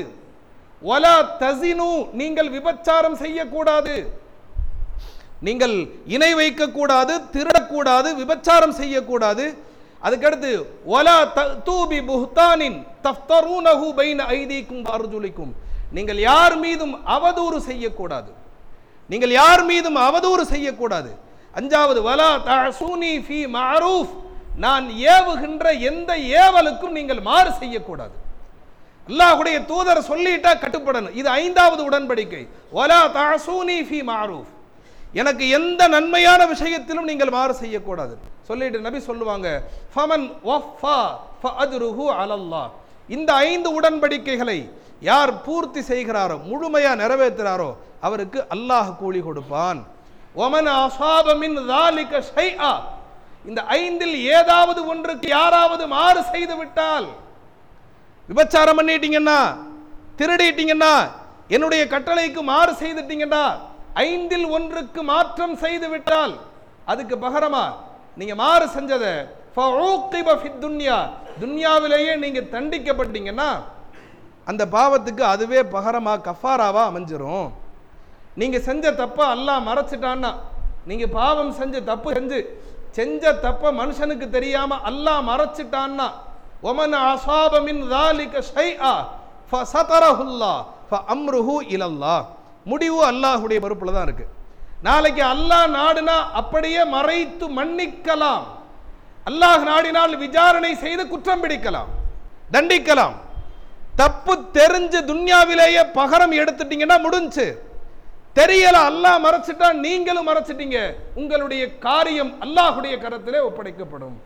வலா தசினு நீங்கள் விபச்சாரம் செய்யக்கூடாது. நீங்கள் இணை வைக்கக்கூடாது திருடக்கூடாது விபச்சாரம் செய்யக்கூடாது. அதுக்கடுத்து ஒலா தூபி புஹ்தானின் தஃப்தரூனஹு பைன ஐதீக்கும் அர்ஜுலிக்கும் நீங்கள் யார் மீதும் அவதூறு செய்யக்கூடாது. நீங்கள் யார் மீதும் அவதூறு செய்யக்கூடாது. அஞ்சாவது வலா தசூனி ஃபி மாரூஃப். நான் ஏவுகின்ற எந்த ஏவலுக்கும் நீங்கள் மாறு செய்யக்கூடாது. அல்லாஹுடைய தூதர் சொல்லிட்டா கட்டுப்படணும். இது ஐந்தாவது உடன்படிக்கை. ஒலா தசூனி ஃபி மாரூஃப். எனக்கு எந்த நன்மையான விஷயத்திலும் நீங்கள் மாறு செய்யக்கூடாது. சொல்லிட்டு நபி சொல்லுவாங்க ஃபமன் ஒஃபா ஃப அதுருஹு அலல்லா இந்த ஐந்து உடன்படிக்கைகளை யார் பூர்த்தி செய்கிறாரோ முழுமையாக நிறைவேற்றுகிறாரோ அவருக்கு அல்லாஹ் கூலி கொடுப்பான். ஒமன் அசாபமின் தாலிக ஷைஆ. இந்த ஐந்தில் ஏதாவது ஒன்றுக்கு யாராவது மாறு செய்து விட்டால் விபச்சாரம் பண்ணிட்டீங்கன்னா திருடிட்டீங்கன்னா என்னுடைய கட்டளைக்கு மாறு செய்துட்டீங்கன்னா ஐந்தில் ஒன்றுக்கு மாற்றம் செய்து விட்டால் அதுக்கு பகரமா நீங்கள் மாறு செஞ்சதை. துன்யா. துன்யாவிலேயே நீங்கள் தண்டிக்கப்பட்டீங்கன்னா அந்த பாவத்துக்கு அதுவே பகரமாக கஃபாராவாக அமைஞ்சிரும். நீங்கள் செஞ்ச தப்பை அல்லாஹ் மறைச்சிட்டான்னா நீங்கள் பாவம் செஞ்ச தப்பு செஞ்சு செஞ்ச தப்பை மனுஷனுக்கு தெரியாமல் அல்லாஹ் மறைச்சிட்டான்னா ஒமன் அசாபமின் தாலிக ஷை ஆ ஃப சதரஹுல்லா அம்ருஹு இலல்லா முடிவு அல்லாஹுடைய பொறுப்பில் தான் இருக்குது நாளைக்கு அல்லாஹ் நாடுனா அப்படியே மறைத்து மன்னிக்கலாம். அல்லாஹ் நாடினால் விசாரணை செய்து குற்றம் பிடிக்கலாம். தண்டிக்கலாம். தப்பு தெரிஞ்சு துன்யாவிலேயே பகரம் எடுத்துட்டீங்கன்னா முடிஞ்சு. தெரியல அல்லாஹ் மறைச்சிட்டா நீங்களும் மறைச்சிட்டீங்க. உங்களுடைய காரியம் அல்லாஹுடைய கரத்திலே ஒப்படைக்கப்படும்.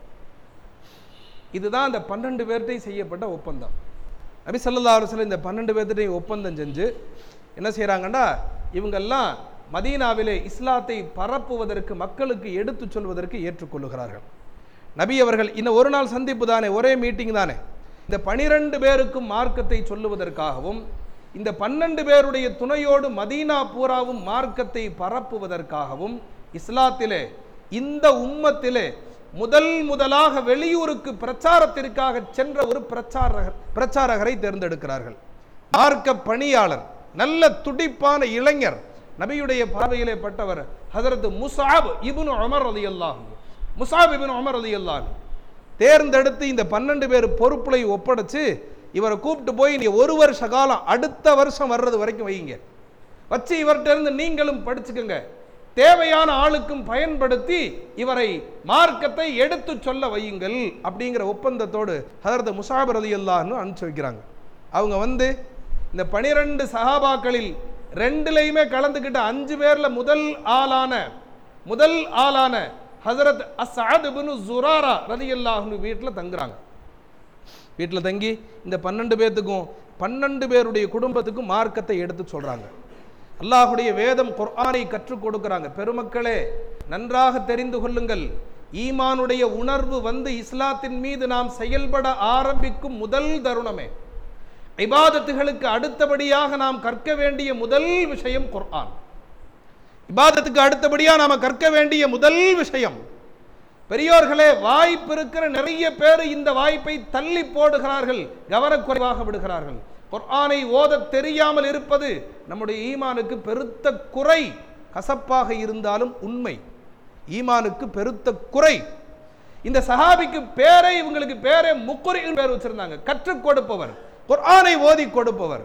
இதுதான் அந்த பன்னெண்டு பேர்கிட்டையும் செய்யப்பட்ட ஒப்பந்தம். நபி ஸல்லல்லாஹு அலைஹி இந்த பன்னெண்டு பேர்த்திட்டையும் ஒப்பந்தம் செஞ்சு என்ன செய்கிறாங்கன்னா இவங்கெல்லாம் மதீனாவிலே இஸ்லாத்தை பரப்புவதற்கு மக்களுக்கு எடுத்துச் சொல்வதற்கு ஏற்றுக்கொள்ளுகிறார்கள். நபி அவர்கள் இன்னும் ஒரு நாள் சந்திப்பு தானே ஒரே மீட்டிங் தானே. இந்த பனிரெண்டு பேருக்கும் மார்க்கத்தை சொல்லுவதற்காகவும் இந்த பன்னெண்டு பேருடைய துணையோடு மதீனா பூராவும் மார்க்கத்தை பரப்புவதற்காகவும் இஸ்லாத்திலே இந்த உம்மத்திலே முதல் முதலாக வெளியூருக்கு பிரச்சாரத்திற்காக சென்ற ஒரு பிரச்சாரகர் பிரச்சாரகரை தேர்ந்தெடுக்கிறார்கள். மார்க்க பணியாளர் நல்ல துடிப்பான இளைஞர் நபியுடைய பார்வையிலே பட்டவர் ஹசரத் முசாப் இபுன் உமர் ரலியல்லாஹு முசாப் இப்னு உமர் ரலியல்லாஹு. தேர்ந்தெடுத்து இந்த பன்னெண்டு பேர் பொறுப்புலை ஒப்படைச்சு இவரை கூப்பிட்டு போய் நீ ஒரு வருஷ காலம் அடுத்த வருஷம் வர்றது வரைக்கும் வைங்க வச்சு இவர்கிட்டருந்து நீங்களும் படிச்சுக்கோங்க. தேவையான ஆளுக்கும் பயன்படுத்தி இவரை மார்க்கத்தை எடுத்து சொல்ல வையுங்கள் அப்படிங்கிற ஒப்பந்தத்தோடு ஹதரத் முசாபர் அலி அல்லான்னு அனுப்பிச்சு வைக்கிறாங்க. அவங்க வந்து இந்த பனிரெண்டு சகாபாக்களில் ரெண்டுலையுமே கலந்துக்கிட்ட அஞ்சு பேர்ல முதல் ஆளான முதல் ஆளான ஹசரத் அசாத் பினு ஜுராரா ரலியல்லாஹு வீட்டில் தங்குறாங்க. வீட்டில் தங்கி இந்த பன்னெண்டு பேர்த்துக்கும் பன்னெண்டு பேருடைய குடும்பத்துக்கும் மார்க்கத்தை எடுத்து சொல்கிறாங்க அல்லாஹுடைய வேதம் குர்ஆனை கற்றுக் கொடுக்குறாங்க. பெருமக்களே நன்றாக தெரிந்து கொள்ளுங்கள். ஈமானுடைய உணர்வு வந்து இஸ்லாத்தின் மீது நாம் செயல்பட ஆரம்பிக்கும் முதல் தருணமே. இபாதத்துகளுக்கு அடுத்தபடியாக நாம் கற்க வேண்டிய முதல் விஷயம் குர்ஆன். இபாதத்துக்கு அடுத்தபடியாக நாம கற்க வேண்டிய முதல் விஷயம் பெரியோர்களே வாய்ப்பு இருக்கிற நிறைய பேர் இந்த வாய்ப்பை தள்ளி போடுகிறார்கள் கவனக்குறைவாக விடுகிறார்கள். குர்ஆனை ஓத தெரியாமல் இருப்பது நம்முடைய ஈமானுக்கு பெருத்த குறை கசப்பாக இருந்தாலும் உண்மை. ஈமானுக்கு பெருத்த குறை. இந்த சஹாபிக்கு பேரை இவங்களுக்கு பேரே முக்குரின் பேர் வச்சிருந்தாங்க கற்றுக் கொடுப்பவர். குர்ஆனை ஓதி கொடுப்பவர்.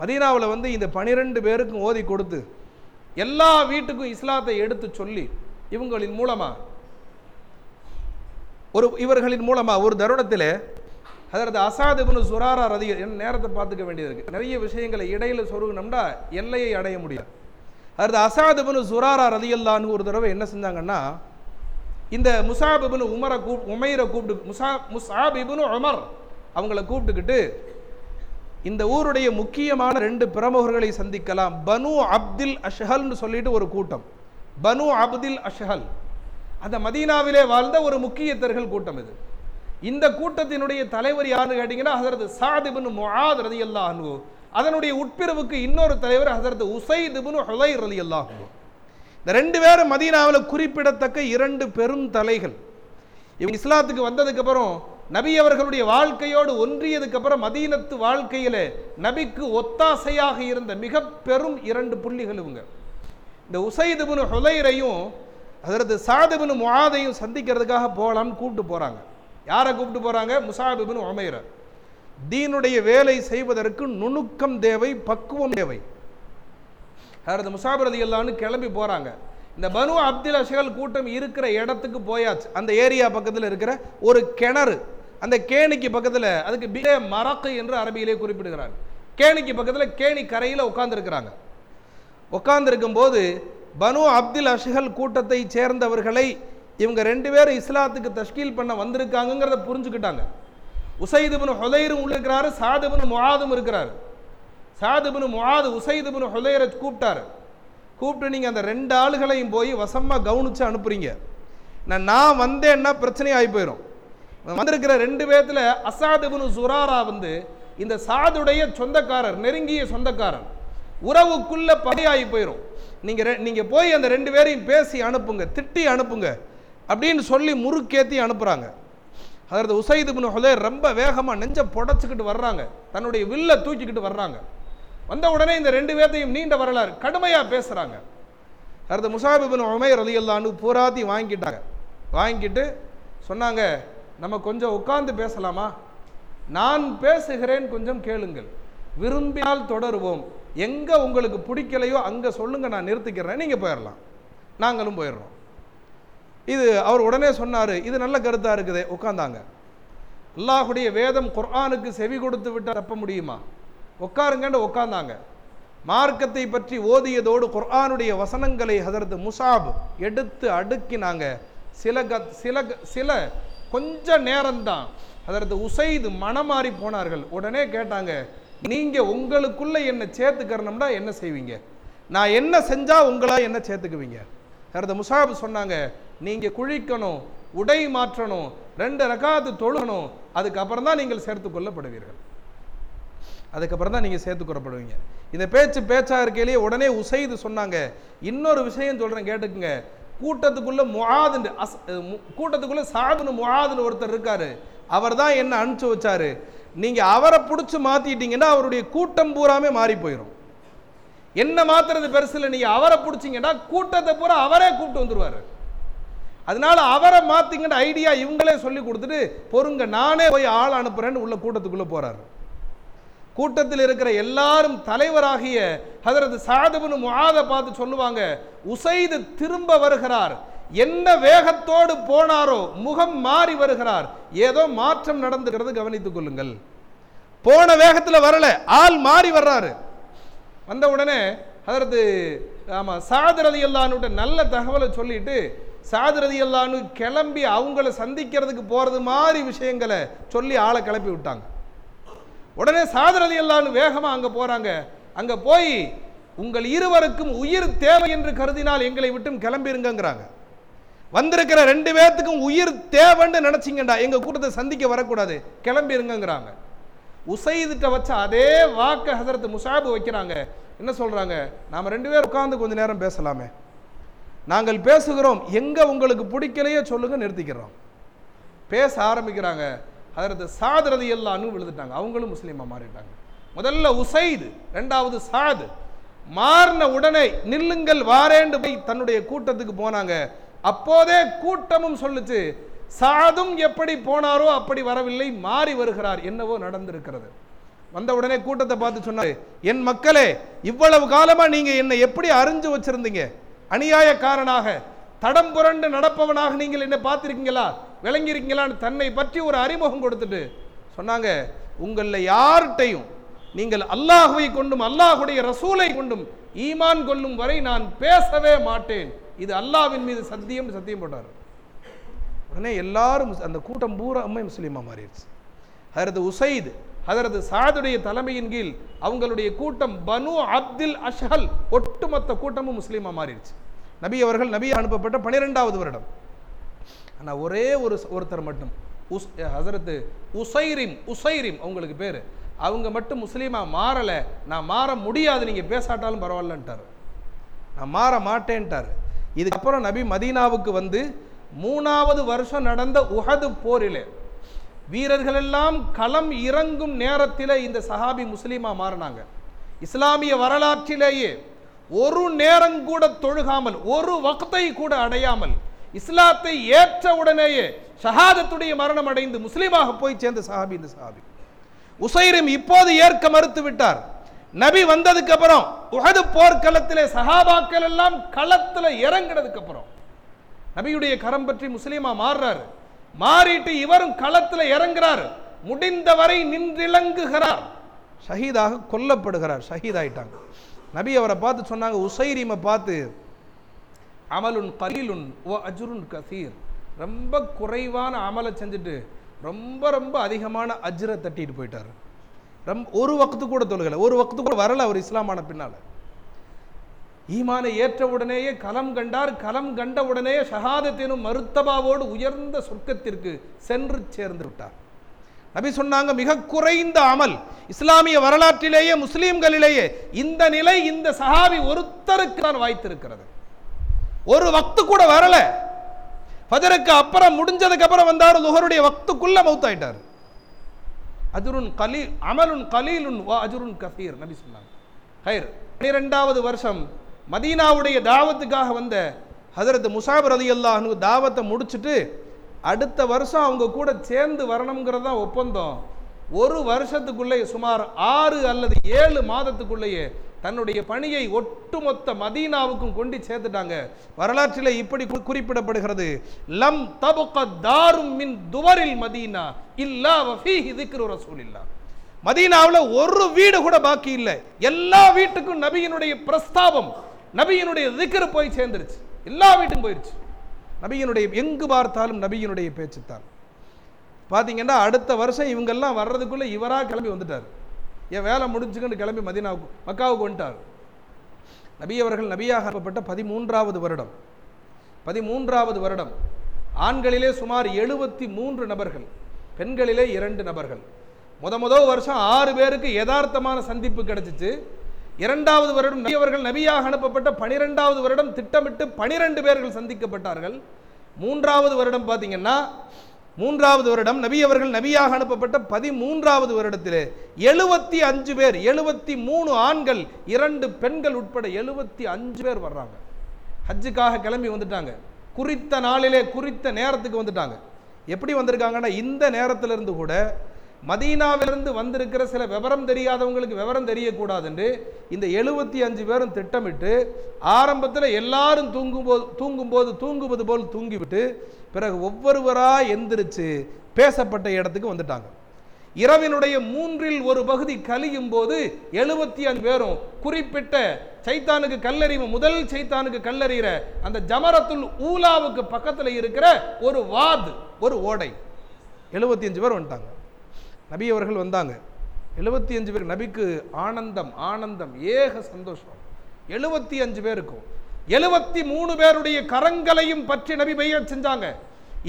மதீனாவில் வந்து இந்த பனிரெண்டு பேருக்கும் ஓதி கொடுத்து எல்லா வீட்டுக்கும் இஸ்லாத்தை எடுத்து சொல்லி இவங்களின் மூலமா ஒரு இவர்களின் மூலமா ஒரு தருணத்தில் அதற்கு அசாத் சுராரா ரதி நேரத்தை பார்த்துக்க வேண்டியது இருக்குது நிறைய விஷயங்களை இடையில் சொருகணும்னா எல்லையை அடைய முடியாது. அதற்கு அசாத் இப்னு சுராரா ரதியல்லான்னு ஒரு தடவை என்ன செஞ்சாங்கன்னா இந்த முசாபிபுனு உமரை கூப் உமைரை கூப்பிட்டு முசா முசாபிபுனு உமர் அவங்கள கூப்பிட்டுக்கிட்டு இந்த ஊருடைய முக்கியமான ரெண்டு பிரமுகர்களை சந்திக்கலாம். பனு அப்தில் அஷ்ஹல்னு சொல்லிட்டு ஒரு கூட்டம். பனு அப்தில் அஷ்ஹல். அந்த மதீனாவிலே வாழ்ந்த ஒரு முக்கியத்தர்கள் கூட்டம் இது. இந்த கூட்டத்தினுடைய தலைவர் யாருன்னு கேட்டிங்கன்னா ஹசரத் சாதிபின் முஹாத் ரதி ரலியல்லாஹு அதனுடைய உட்பிரிவுக்கு இன்னொரு தலைவர் ஹசரத் உசைதிபின் இப்னு ரலி ரலியல்லாஹு இந்த ரெண்டு பேரும் மதீனாவில் குறிப்பிடத்தக்க இரண்டு பெரும் தலைகள். இவங்க இஸ்லாத்துக்கு வந்ததுக்கப்புறம் நபி அவர்களுடைய வாழ்க்கையோடு ஒன்றியதுக்கு அப்புறம் மதீனத்து வாழ்க்கையில் நபிக்கு ஒத்தாசையாக இருந்த மிக பெரும் இரண்டு புள்ளிகள் இவங்க. இந்த உசைதுபின் ஹுலைரையும் அதற்கு சாதுபின் முகாதையும் சந்திக்கிறதுக்காக போகலாம்னு கூப்பிட்டு போகிறாங்க யாரை கூப்பிட்டு போகிறாங்க முசாதுபின் உமைர. தீனுடைய வேலை செய்வதற்கு நுணுக்கம் தேவை பக்குவம் தேவை. ஹரத் முசாபிரதி எல்லாம்னு கிளம்பி போகிறாங்க இந்த பனு அப்துல் அஷகல் கூட்டம் இருக்கிற இடத்துக்கு போயாச்சு. அந்த ஏரியா பக்கத்தில் இருக்கிற ஒரு கிணறு. அந்த கேணிக்கு பக்கத்தில் அதுக்கு பிலே மரக்கு என்று அரபியிலே குறிப்பிடுகிறார் கேணிக்கு பக்கத்தில் கேணி கரையில் உட்கார்ந்துருக்கிறாங்க. உட்கார்ந்துருக்கும் போது பனு அப்துல் அஷகல் கூட்டத்தை சேர்ந்தவர்களை இவங்க ரெண்டு பேரும் இஸ்லாத்துக்கு தஷ்கீல் பண்ண வந்திருக்காங்கங்கிறத புரிஞ்சுக்கிட்டாங்க. உசைதுபின் ஹொலைரும் உள்ள இருக்கிறாரு சாதுபின் முகாதும் இருக்கிறாரு. சாதுபின் முகாது உசைதுபின் ஹொலைரை கூப்பிட்டாரு. கூப்பிட்டு நீங்கள் அந்த ரெண்டு ஆளுகளையும் போய் வசமாக கவனித்து அனுப்புகிறீங்க நான் நான் வந்தேன்னா பிரச்சனை ஆகி போயிடும் வந்திருக்கிற ரெண்டு பேர்த்தில் அசாதுபுனு சுராரா வந்து இந்த சாதுடைய சொந்தக்காரர் நெருங்கிய சொந்தக்காரர். உறவுக்குள்ள பகையாகி போயிடும் நீங்கள் ரெ- போய் அந்த ரெண்டு பேரையும் பேசி அனுப்புங்க திட்டி அனுப்புங்க அப்படின்னு சொல்லி முறுக்கேற்றி அனுப்புகிறாங்க அதாவது உசைது பின் ஹுதைர் ரொம்ப வேகமாக நெஞ்ச புடச்சிக்கிட்டு வர்றாங்க. தன்னுடைய வில்லை தூக்கிக்கிட்டு வர்றாங்க. வந்த உடனே இந்த ரெண்டு பேர்த்தையும் நீண்ட வரலாறு கடுமையாக பேசுகிறாங்க அடுத்த முசாபிபின் உமைர் ரலியல்லான்னு பூராத்தி வாங்கிட்டாங்க. வாங்கிட்டு சொன்னாங்க நம்ம கொஞ்சம் உட்கார்ந்து பேசலாமா? நான் பேசுகிறேன் கொஞ்சம் கேளுங்கள். விரும்பினால் தொடருவோம். எங்கே உங்களுக்கு பிடிக்கலையோ அங்கே சொல்லுங்கள் நான் நிறுத்திக்கிறேன். நீங்கள் போயிடலாம் நாங்களும் போயிடுறோம். இது அவர் உடனே சொன்னார் இது நல்ல கருத்தாக இருக்குதே. உட்காந்தாங்க அல்லாஹுடைய வேதம் குர்ஆனுக்கு செவி கொடுத்து விட்டால் தப்ப முடியுமா? உட்காருங்கன்னு உட்கார்ந்தாங்க. மார்க்கத்தை பற்றி ஓதியதோடு குர்ஆனுடைய வசனங்களை ஹதரத் முசாப் எடுத்து அடுக்கினாங்க. சில க சில க- சில கொஞ்ச நேரம்தான் ஹதரத் உசைது மனமாறி போனார்கள். உடனே கேட்டாங்க நீங்கள் உங்களுக்குள்ள என்ன சேர்த்துக்கிறணும்னா என்ன செய்வீங்க? நான் என்ன செஞ்சால் உங்களா என்ன சேர்த்துக்குவீங்க? ஹதரத் முசாப் சொன்னாங்க நீங்கள் குழிக்கணும் உடை மாற்றணும் ரெண்டு ரகாத்து தொழுகணும் அதுக்கப்புறம் தான் நீங்கள் சேர்த்து கொள்ளப்படுவீர்கள். அதுக்கப்புறம் தான் நீங்கள் கூறப்படுவீங்க. இந்த பேச்சு பேச்சா இருக்கையிலேயே உடனே உசைது சொன்னாங்க. இன்னொரு விஷயம் சொல்கிறேன் கேட்டுக்குங்க. கூட்டத்துக்குள்ளே முகாதுன்னு அஸ் கூட்டத்துக்குள்ளே சாதுனு முகாதுன்னு ஒருத்தர் இருக்கார். அவர் தான் என்ன அனுப்பிச்சு வச்சாரு? நீங்கள் அவரை பிடிச்சி மாற்றிட்டீங்கன்னா அவருடைய கூட்டம் பூராமே மாறி போயிடும் என்ன மாத்துறது பெருசில் நீங்கள் அவரை பிடிச்சிங்கன்னா கூட்டத்தை பூரா அவரே கூப்பிட்டு வந்துடுவார் அதனால அவரை மாத்திங்கன்னு ஐடியா இவங்களே சொல்லி கொடுத்துட்டு பொறுங்க நானே போய் ஆள் அனுப்புறேன்னு உள்ள கூட்டத்துக்குள்ளே போகிறாரு கூட்டத்தில் இருக்கிற எல்லாரும் தலைவராகிய ஹதரத் சாதுபுன் முகாத பார்த்து சொல்லுவாங்க உசைது திரும்ப வருகிறார். என்ன வேகத்தோடு போனாரோ முகம் மாறி வருகிறார். ஏதோ மாற்றம் நடந்துகிறது கவனித்துக் கொள்ளுங்கள். போன வேகத்தில் வரல ஆள் மாறி வர்றாரு. வந்த உடனே அதரது ஆமா சாதுரதி ரதி நல்ல தகவலை சொல்லிட்டு சாதுரதி ரதி கிளம்பி அவங்கள சந்திக்கிறதுக்கு போறது மாதிரி விஷயங்களை சொல்லி ஆளை கிளப்பி விட்டாங்க. உடனே சாதரதி அல்லான்னு வேகமாக அங்கே போகிறாங்க அங்கே போய் உங்கள் இருவருக்கும் உயிர் தேவை என்று கருதினால் எங்களை விட்டும் கிளம்பிருங்கங்கிறாங்க. வந்திருக்கிற ரெண்டு பேர்த்துக்கும் உயிர் தேவைன்னு நினச்சிங்கண்டா எங்கள் கூட்டத்தை சந்திக்க வரக்கூடாது. கிளம்பிருங்கங்கிறாங்க. உசைதிட்ட வச்ச அதே வாக்க ஹசரத் முசாபு வைக்கிறாங்க. என்ன சொல்கிறாங்க நாம ரெண்டு பேர் உட்காந்து கொஞ்சம் நேரம் பேசலாமே. நாங்கள் பேசுகிறோம். எங்கே உங்களுக்கு பிடிக்கலையோ சொல்லுங்க நிறுத்திக்கிறோம். பேச ஆரம்பிக்கிறாங்க. அதற்கு சாத் ரதி எல்லான்னு விழுந்துட்டாங்க. அவங்களும் முஸ்லீமாக மாறிட்டாங்க. முதல்ல உசைது ரெண்டாவது சாது. மாறின உடனே நில்லுங்கள் வாரேண்டு போய் தன்னுடைய கூட்டத்துக்கு போனாங்க. அப்போதே கூட்டமும் சொல்லுச்சு சாதும் எப்படி போனாரோ அப்படி வரவில்லை மாறி வருகிறார் என்னவோ நடந்திருக்கிறது. வந்த உடனே கூட்டத்தை பார்த்து சொன்னாரு என் மக்களே இவ்வளவு காலமா நீங்க என்னை எப்படி அறிஞ்சு வச்சிருந்தீங்க? அநியாயக்காரனாக தடம் புரண்டு நடப்பவனாக நீங்கள் என்ன பார்த்திருக்கீங்களா? விளங்கியிருக்கீங்களான்னு தன்னை பற்றி ஒரு அறிமுகம் கொடுத்துட்டு சொன்னாங்க உங்களில் யார்கிட்டையும் நீங்கள் அல்லாஹுவை கொண்டும் அல்லாஹுடைய ரசூலை கொண்டும் ஈமான் கொள்ளும் வரை நான் பேசவே மாட்டேன். இது அல்லாவின் மீது சத்தியம் சத்தியம் போட்டார். உடனே எல்லாரும் அந்த கூட்டம் பூரா அம்மை முஸ்லீமா மாறிடுச்சு. ஹரது உசைது ஹதரது சாதுடைய தலைமையின் கீழ் அவங்களுடைய கூட்டம் பனு அப்துல் அஷ்ஹல் ஒட்டுமொத்த கூட்டமும் முஸ்லீமா மாறிடுச்சு. நபி அவர்கள் நபி அனுப்பப்பட்ட பனிரெண்டாவது வருடம். ஆனால் ஒரே ஒரு ஒருத்தர் மட்டும். உஸ் ஹசரத்து உசைரிம் உசைரிம் அவங்களுக்கு பேர். அவங்க மட்டும் முஸ்லீமாக மாறலை. நான் மாற முடியாது. நீங்கள் பேசாட்டாலும் பரவாயில்லன்ட்டார். நான் மாற மாட்டேன்ட்டார். இதுக்கப்புறம் நபி மதீனாவுக்கு வந்து மூணாவது வருஷம் நடந்த உஹது போரிலே வீரர்கள் எல்லாம் களம் இறங்கும் நேரத்தில் இந்த சஹாபி முஸ்லீமாக மாறினாங்க. இஸ்லாமிய வரலாற்றிலேயே ஒரு நேரம் கூட தொழுகாமல் ஒரு வக்தை கூட அடையாமல் இஸ்லாத்தை ஏற்ற உடனேயே ஷஹாதத்துடைய மரணம் அடைந்து முஸ்லீமாக போய் சேர்ந்த சஹாபி இந்த சஹாபி. உசைரும் இப்போது ஏற்க மறுத்து விட்டார். நபி வந்ததுக்கு அப்புறம் உகது போர்க்களத்திலே சஹாபாக்கள் எல்லாம் களத்துல இறங்கினதுக்கு அப்புறம் நபியுடைய கரம் பற்றி முஸ்லீமா மாறுறாரு. மாறிட்டு இவரும் களத்துல இறங்குறாரு. முடிந்தவரை நின்றிலங்குகிறார். ஷஹீதாக கொல்லப்படுகிறார். ஷஹீதாயிட்டாங்க. நபி அவரை பார்த்து சொன்னாங்க உசைரிமை பார்த்து அமலுன் கலீலுன் ஓ அஜ்ருன் கசீர். ரொம்ப குறைவான அமலை செஞ்சுட்டு ரொம்ப ரொம்ப அதிகமான அஜ்ரை தட்டிட்டு போயிட்டாரு. ரொம்ப ஒரு வக்து கூட தொழுகலை. ஒரு வக்து கூட வரல அவர் இஸ்லாமான பின்னால. ஈமானை ஏற்ற உடனேயே களம் கண்டார். களம் கண்ட உடனே ஷஹாதத்தினும் மருத்தபாவோடு உயர்ந்த சொர்க்கத்திற்கு சென்று சேர்ந்து விட்டார். நபி சொன்னாங்க மிக குறைந்த அமல். இஸ்லாமிய வரலாற்றிலேயே முஸ்லீம்களிலேயே இந்த நிலை இந்த சஹாபி ஒருத்தருக்கு தான் வாய்த்திருக்கிறது. ஒரு வக்து கூட வரல. ஃபஜருக்கு அப்புறம் முடிஞ்சதுக்கு அப்புறம் வந்தார் லுஹருடைய வக்துக்குள்ள மௌத்தாயிட்டார். அஜுருன் கலி அமலுன் கலீலுன் வா அஜுருன் கசீர் நபி சொன்னாங்க. ஹைர். பனிரெண்டாவது வருஷம் மதீனாவுடைய தாவத்துக்காக வந்த ஹஜரத் முசாபர் அலி அன்ஹு தாவத்தை முடிச்சிட்டு அடுத்த வருஷம் அவங்க கூட சேர்ந்து வரணுங்கிறது தான் ஒப்பந்தம். ஒரு வருஷத்துக்குள்ளேயே சுமார் ஆறு அல்லது ஏழு மாதத்துக்குள்ளேயே தன்னுடைய பணியை ஒட்டுமொத்த மதீனாவுக்கும் கொண்டு சேர்த்துட்டாங்க. வரலாற்றில் இப்படி குறிப்பிடப்படுகிறது. லம் தபுக்க தாரும் மின் துவரில் மதீனா இல்லா வஃபீஹி ஒரு ரசூலில்லா மதீனாவுல ஒரு வீடு கூட பாக்கி இல்லை. எல்லா வீட்டுக்கும் நபியினுடைய பிரஸ்தாபம் நபியினுடைய திக்கர் போய் சேர்ந்துருச்சு. எல்லா வீட்டுக்கும் போயிருச்சு. நபியினுடைய எங்கு பார்த்தாலும் நபியினுடைய பேச்சுத்தான். பார்த்தீங்கன்னா அடுத்த வருஷம் இவங்கெல்லாம் வர்றதுக்குள்ளே இவராக கிளம்பி வந்துட்டார். என் வேலை முடிஞ்சுக்கிட்டு கிளம்பி மதினாவுக்கு மக்காவுக்கு வந்துட்டார். நபி அவர்கள் நபியாக அனுப்பப்பட்ட பதிமூன்றாவது வருடம். பதிமூன்றாவது வருடம். ஆண்களிலே சுமார் எழுபத்தி மூன்று நபர்கள் பெண்களிலே இரண்டு நபர்கள். முத முத வருஷம் ஆறு பேருக்கு யதார்த்தமான சந்திப்பு கிடைச்சிச்சு. இரண்டாவது வருடம் நபி அவர்கள் நபியாக அனுப்பப்பட்ட பனிரெண்டாவது வருடம் திட்டமிட்டு பனிரெண்டு பேர்கள் சந்திக்கப்பட்டார்கள். மூன்றாவது வருடம் பார்த்தீங்கன்னா மூன்றாவது வருடம் நபி அவர்கள் நபியாக அனுப்பப்பட்ட பதிமூன்றாவது வருடத்திலே எழுபத்தி அஞ்சு பேர் எழுபத்தி மூணு ஆண்கள் இரண்டு பெண்கள் உட்பட எழுபத்தி அஞ்சு பேர் வர்றாங்க. ஹஜ்ஜுக்காக கிளம்பி வந்துட்டாங்க. குறித்த நாளிலே குறித்த நேரத்துக்கு வந்துட்டாங்க. எப்படி வந்திருக்காங்கன்னா இந்த நேரத்திலிருந்து கூட மதீனாவிலிருந்து வந்திருக்கிற சில விவரம் தெரியாதவங்களுக்கு விவரம் தெரியக்கூடாதுன்னு இந்த எழுபத்தி அஞ்சு பேரும் திட்டமிட்டு ஆரம்பத்தில் எல்லாரும் தூங்கும்போது தூங்கும்போது தூங்குவது போல் தூங்கிவிட்டு பிறகு ஒவ்வொருவராக எந்திரிச்சு பேசப்பட்ட இடத்துக்கு வந்துட்டாங்க. இரவினுடைய மூன்றில் ஒரு பகுதி கலியும் போது எழுபத்தி அஞ்சு பேரும் குறிப்பிட்ட சைத்தானுக்கு கல்லறிவு முதல் சைத்தானுக்கு கல்லறிகிற அந்த ஜமரத்துல் ஊலாவுக்கு பக்கத்தில் இருக்கிற ஒரு வாது ஒரு ஓடை. எழுபத்தி அஞ்சு பேர் வந்துட்டாங்க. நபி அவர்கள் வந்தாங்க. எழுபத்தி அஞ்சு பேர் நபிக்கு ஆனந்தம் ஆனந்தம் ஏக சந்தோஷம். எழுபத்தி அஞ்சு பேருக்கும் எழுபத்தி மூணு பேருடைய கரங்களையும் பற்றி நபி பெய்ய செஞ்சாங்க.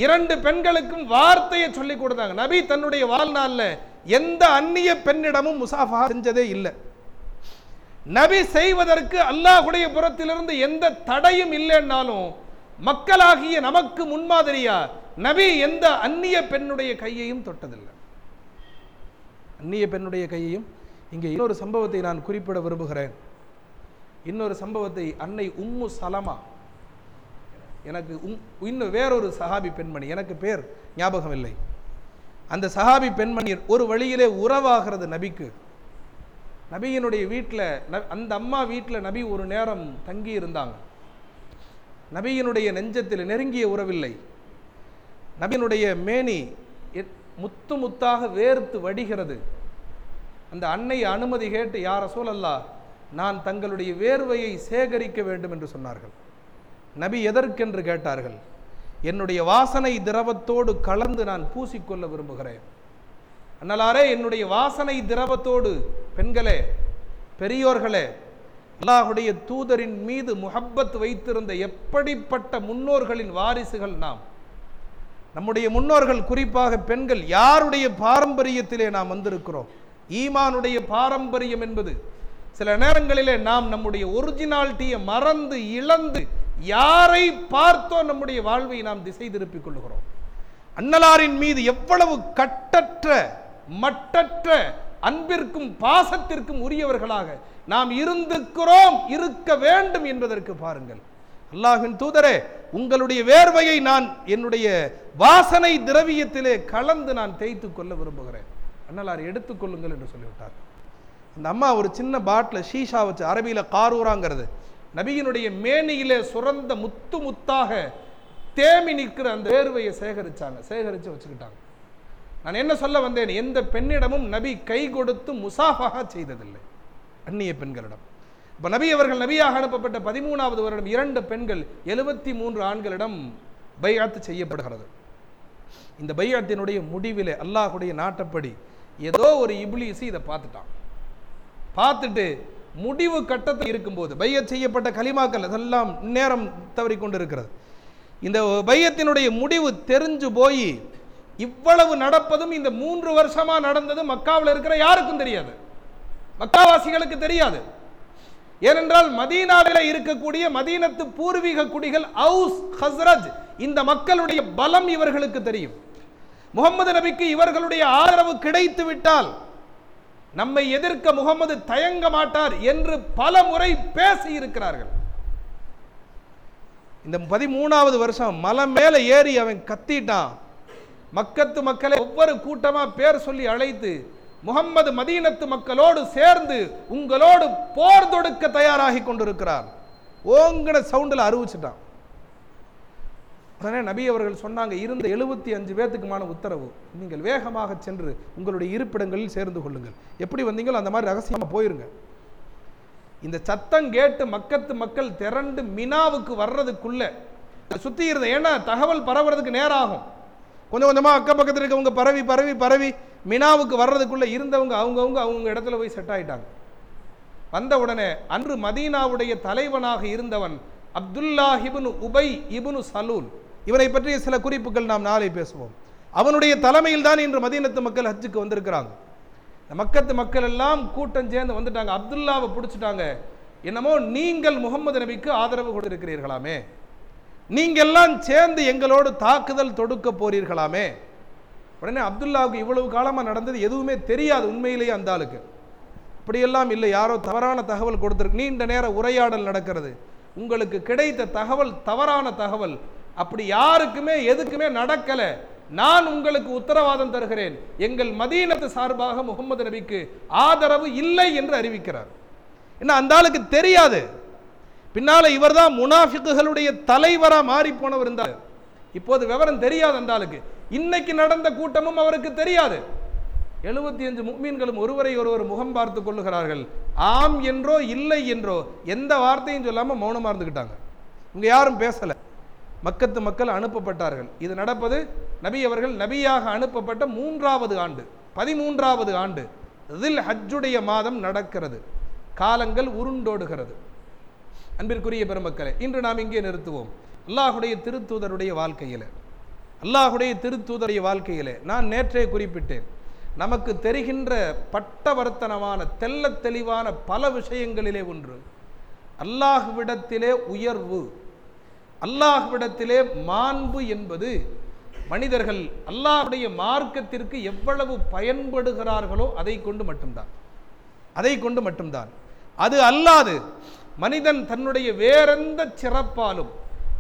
இரண்டு பெண்களுக்கும் வார்த்தையை சொல்லி கொடுத்தாங்க. நபி தன்னுடைய வாழ்நாளில் எந்த அந்நிய பெண்ணிடமும் முசாஃபா செஞ்சதே இல்லை. நபி செய்வதற்கு அல்லாஹுடைய புறத்திலிருந்து எந்த தடையும் இல்லைன்னாலும் மக்களாகிய நமக்கு முன்மாதிரியா நபி எந்த அந்நிய பெண்ணுடைய கையையும் தொட்டதில்லை. அந்நிய பெண்ணுடைய கையையும் இங்கே இன்னொரு சம்பவத்தை நான் குறிப்பிட விரும்புகிறேன். இன்னொரு சம்பவத்தை அன்னை உம்மு சலமா எனக்கு உம் இன்னும் வேறொரு சஹாபி பெண்மணி எனக்கு பேர் ஞாபகம் இல்லை அந்த சஹாபி பெண்மணி ஒரு வழியிலே உறவாகிறது நபிக்கு. நபியினுடைய வீட்டில் அந்த அம்மா வீட்டில் நபி ஒரு நேரம் தங்கி இருந்தாங்க. நபியினுடைய நெஞ்சத்தில் நெருங்கிய உறவில்லை. நபியினுடைய மேனி எ- முத்து முத்தாக வேர்த்து வடிகிறது. அந்த அன்னை அனுமதி கேட்டு யார சூழல்லா நான் தங்களுடைய வேர்வையை சேகரிக்க வேண்டும் என்று சொன்னார்கள். நபி எதற்கென்று கேட்டார்கள்? என்னுடைய வாசனை திரவத்தோடு கலந்து நான் பூசிக்கொள்ள விரும்புகிறேன். அண்ணலாரே என்னுடைய வாசனை திரவத்தோடு பெண்களே பெரியோர்களே அல்லாஹுடைய தூதரின் மீது முஹப்பத் வைத்திருந்த எப்படிப்பட்ட முன்னோர்களின் வாரிசுகள் நாம்? நம்முடைய முன்னோர்கள் குறிப்பாக பெண்கள் யாருடைய பாரம்பரியத்திலே நாம் வந்திருக்கிறோம்? ஈமானுடைய பாரம்பரியம் என்பது சில நேரங்களிலே நாம் நம்முடைய ஒரிஜினாலிட்டியை மறந்து இழந்து யாரை பார்த்தோ நம்முடைய வாழ்வை நாம் திசை திருப்பிக் கொள்கிறோம் அன்னலாரின் மீது எவ்வளவு கட்டற்ற மட்டற்ற அன்பிற்கும் பாசத்திற்கும் உரியவர்களாக நாம் இருந்திருக்கிறோம் இருக்க வேண்டும் என்பதற்கு பாருங்கள். அல்லாஹின் தூதரே உங்களுடைய வேர்வையை நான் என்னுடைய வாசனை திரவியத்திலே கலந்து நான் தேய்த்து கொள்ள விரும்புகிறேன். அண்ணலார் எடுத்துக்கொள்ளுங்கள் என்று சொல்லிவிட்டார். அந்த அம்மா ஒரு சின்ன பாட்டில் ஷீஷா வச்சு அரபியில் காரூராங்கிறது. நபியினுடைய மேனியிலே சுரந்த முத்து முத்தாக தேமி நிற்கிற அந்த வேர்வையை சேகரிச்சாங்க. சேகரித்து வச்சுக்கிட்டாங்க. நான் என்ன சொல்ல வந்தேன்? எந்த பெண்ணிடமும் நபி கை கொடுத்து முசாஃபாக செய்ததில்லை. அந்நிய பெண்களிடம். இப்போ நபி அவர்கள் நபியாக அனுப்பப்பட்ட பதிமூணாவது வருடம் இரண்டு பெண்கள் எழுபத்தி மூன்று ஆண்களிடம் பையாத்து செய்யப்படுகிறது. இந்த பையாத்தினுடைய முடிவிலே அல்லாஹுடைய நாட்டப்படி ஏதோ ஒரு இப்ளீஸு இதை பார்த்துட்டான். பார்த்துட்டு முடிவு கட்டத்தில் இருக்கும்போது பையத் செய்யப்பட்ட கலிமாக்கள் அதெல்லாம் நேரம் தவறி கொண்டிருக்கிறது. இந்த பையத்தினுடைய முடிவு தெரிஞ்சு போய் இவ்வளவு நடப்பதும் இந்த மூன்று வருஷமாக நடந்தது மக்காவில் இருக்கிற யாருக்கும் தெரியாது. மக்காவாசிகளுக்கு தெரியாது. ஏனென்றால் மதீனாவில் இருக்கக்கூடிய மதீனத்து பூர்வீக குடிகள் அவுஸ் ஹஸ்ரஜ் இந்த மக்களுடைய பலம் இவர்களுக்கு தெரியும். முகமது நபிக்கு இவர்களுடைய ஆதரவு கிடைத்து விட்டால் நம்மை எதிர்க்க முகமது தயங்க மாட்டார் என்று பல முறை பேசி இருக்கிறார்கள். இந்த பதிமூணாவது வருஷம் மலை மேல ஏறி அவன் கத்திட்டான். மக்கத்து மக்களை ஒவ்வொரு கூட்டமா பேர் சொல்லி அழைத்து முகம்மது மதீனத்து மக்களோடு சேர்ந்து உங்களோடு போர் தொடுக்க தயாராகி கொண்டிருக்கிறார். ஓங்கின சவுண்டில் அறிவிச்சிட்டான். உடனே நபி அவர்கள் சொன்னாங்க இருந்த எழுபத்தி அஞ்சு பேத்துக்குமான உத்தரவு. நீங்கள் வேகமாக சென்று உங்களுடைய இருப்பிடங்களில் சேர்ந்து கொள்ளுங்கள். எப்படி வந்தீங்களோ அந்த மாதிரி ரகசியமாக போயிருங்க. இந்த சத்தம் கேட்டு மக்கத்து மக்கள் திரண்டு மினாவுக்கு வர்றதுக்குள்ள சுற்றி இருந்த ஏன்னா தகவல் பரவுறதுக்கு நேரம் ஆகும் கொஞ்சம் கொஞ்சமாக அக்கம் பக்கத்தில் இருக்கவங்க பரவி பரவி பரவி மினாவுக்கு வர்றதுக்குள்ளே இருந்தவங்க அவங்கவுங்க அவங்க இடத்துல போய் செட் ஆகிட்டாங்க வந்த உடனே அன்று மதீனாவுடைய தலைவனாக இருந்தவன் அப்துல்லா இபுனு உபை இபுனு சலூல் இவனை பற்றிய சில குறிப்புகள் நாம் நாளை பேசுவோம். அவனுடைய தலைமையில் தான் இன்று மதீனத்து மக்கள் ஹஜ்ஜுக்கு வந்திருக்கிறாங்க. இந்த மக்கத்து மக்கள் எல்லாம் கூட்டம் சேர்ந்து வந்துட்டாங்க. அப்துல்லாவை பிடிச்சிட்டாங்க. என்னமோ நீங்கள் முகமது நபிக்கு ஆதரவு கொடுத்திருக்கிறீர்களாமே. நீங்கள்லாம் சேர்ந்து எங்களோடு தாக்குதல் தொடுக்க போறீர்களாமே. உடனே அப்துல்லாவுக்கு இவ்வளவு காலமாக நடந்தது எதுவுமே தெரியாது உண்மையிலேயே அந்த ஆளுக்கு. இப்படியெல்லாம் இல்லை. யாரோ தவறான தகவல் கொடுத்துருக்கு. நீண்ட நேர உரையாடல் நடக்கிறது. உங்களுக்கு கிடைத்த தகவல் தவறான தகவல். அப்படி யாருக்குமே எதுக்குமே நடக்கலை. நான் உங்களுக்கு உத்தரவாதம் தருகிறேன். எங்கள் மதீனத்து சார்பாக முகமது நபிக்கு ஆதரவு இல்லை என்று அறிவிக்கிறார். என்ன அந்த ஆளுக்கு தெரியாது. பின்னால இவர்தான் முனாஃபிக்குகளுடைய தலைவராக மாறி போனவர் இருந்தார். இப்போது விவரம் தெரியாது அந்த ஆளுக்கு. இன்னைக்கு நடந்த கூட்டமும் அவருக்கு தெரியாது. எழுபத்தி அஞ்சு முக்மீன்களும் ஒருவரை ஒருவர் முகம் பார்த்து கொள்ளுகிறார்கள். ஆம் என்றோ இல்லை என்றோ எந்த வார்த்தையும் சொல்லாமல் மௌனமாக இருந்துக்கிட்டாங்க இங்கே யாரும் பேசலை. மக்கத்து மக்கள் அனுப்பப்பட்டார்கள். இது நடப்பது நபி அவர்கள் நபியாக அனுப்பப்பட்ட மூன்றாவது ஆண்டு பதிமூன்றாவது ஆண்டு இதில் ஹஜ்ஜுடைய மாதம் நடக்கிறது. காலங்கள் உருண்டோடுகிறது. அன்பிற்குரிய பெருமக்களே இன்று நாம் இங்கே நிறுத்துவோம். அல்லாஹுடைய திருத்தூதருடைய வாழ்க்கையில் அல்லாஹுடைய திருத்தூதருடைய வாழ்க்கையில் நான் நேற்றே குறிப்பிட்டேன். நமக்கு தெரிகின்ற பட்டவர்த்தனமான தெல்ல தெளிவான பல விஷயங்களிலே ஒன்று அல்லாஹுவிடத்திலே உயர்வு. அல்லாஹ்விடத்திலே மாண்பு என்பது மனிதர்கள் அல்லாஹ்வுடைய மார்க்கத்திற்கு எவ்வளவு பயன்படுகிறார்களோ அதை கொண்டு மட்டும்தான். அதை கொண்டு மட்டும்தான். அது அல்லாது மனிதன் தன்னுடைய வேறெந்த சிறப்பாலும்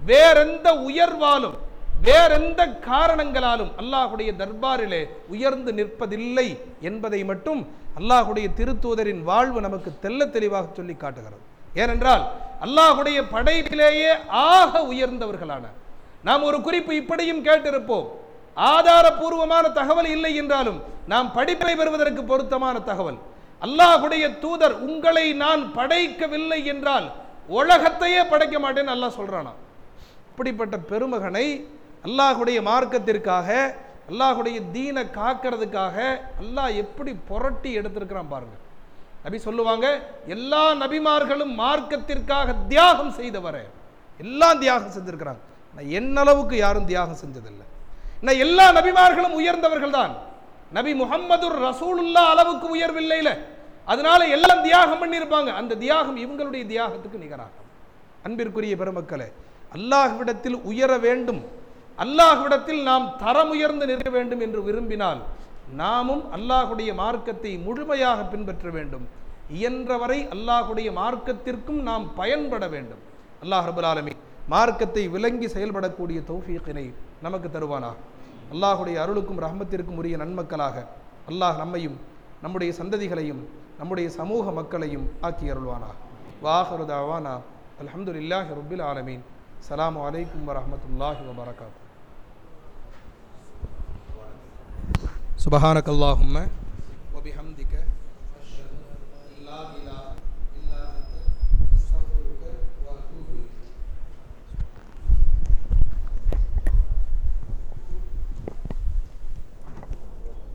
வேறெந்த உயர்வாலும் வேறெந்த காரணங்களாலும் அல்லாஹுடைய தர்பாரிலே உயர்ந்து நிற்பதில்லை என்பதை மட்டும் அல்லாஹுடைய திருத்தூதரின் வாழ்வு நமக்கு தெல்ல தெளிவாக சொல்லி காட்டுகிறது. ஏனென்றால் அல்லாஹுடைய படைப்பிலேயே ஆக உயர்ந்தவர்களான நாம் ஒரு குறிப்பு இப்படியும் கேட்டிருப்போம். ஆதாரபூர்வமான தகவல் இல்லை என்றாலும் நாம் படிப்பை பெறுவதற்கு பொருத்தமான தகவல். அல்லாஹுடைய தூதர் உங்களை நான் படைக்கவில்லை என்றால் உலகத்தையே படைக்க மாட்டேன்னு அல்லாஹ் சொல்றானா? இப்படிப்பட்ட பெருமகனை அல்லாஹுடைய மார்க்கத்திற்காக அல்லாஹுடைய தீனை காக்கிறதுக்காக அல்லாஹ் எப்படி புரட்டி எடுத்திருக்கிறான் பாருங்கள் நபி சொல்லுவாங்க எல்லா நபிமார்களும் மார்க்கத்திற்காக தியாகம் செய்தவரை. எல்லாம் தியாகம் செஞ்சிருக்கிறாங்க. நான் என்னளவுக்கு யாரும் தியாகம் செஞ்சதில்லை. நான் எல்லா நபிமார்களும் உயர்ந்தவர்கள் தான். நபி முகம்மது ரசூலுல்லா அளவுக்கு உயர்வில்லை அதனால எல்லாம் தியாகம் பண்ணியிருப்பாங்க. அந்த தியாகம் இவங்களுடைய தியாகத்துக்கு நிகராகும். அன்பிற்குரிய பெருமக்களே அல்லாஹ்விடத்தில் உயர வேண்டும். அல்லாஹ்விடத்தில் நாம் தரம் உயர்ந்து நிற்க வேண்டும் என்று விரும்பினால் நாமும் அல்லாஹுடைய மார்க்கத்தை முழுமையாக பின்பற்ற வேண்டும். இயன்றவரை அல்லாஹுடைய மார்க்கத்திற்கும் நாம் பயன்பட வேண்டும். அல்லாஹ் ரபுல் மார்க்கத்தை விளங்கி செயல்படக்கூடிய தௌஃபீக்கினை நமக்கு தருவானா அல்லாஹுடைய அருளுக்கும் ரஹமத்திற்கும் உரிய நன்மக்களாக அல்லாஹ் நம்மையும் நம்முடைய சந்ததிகளையும் நம்முடைய சமூக மக்களையும் ஆக்கி அருள்வானா வாஹருதாவானா அலமதுல்லாஹி ரபுல் ஆலமீன். சலாம் அலைக்கும் வரமத்துல்லாஹி வபரகாத்து سبحانک اللہم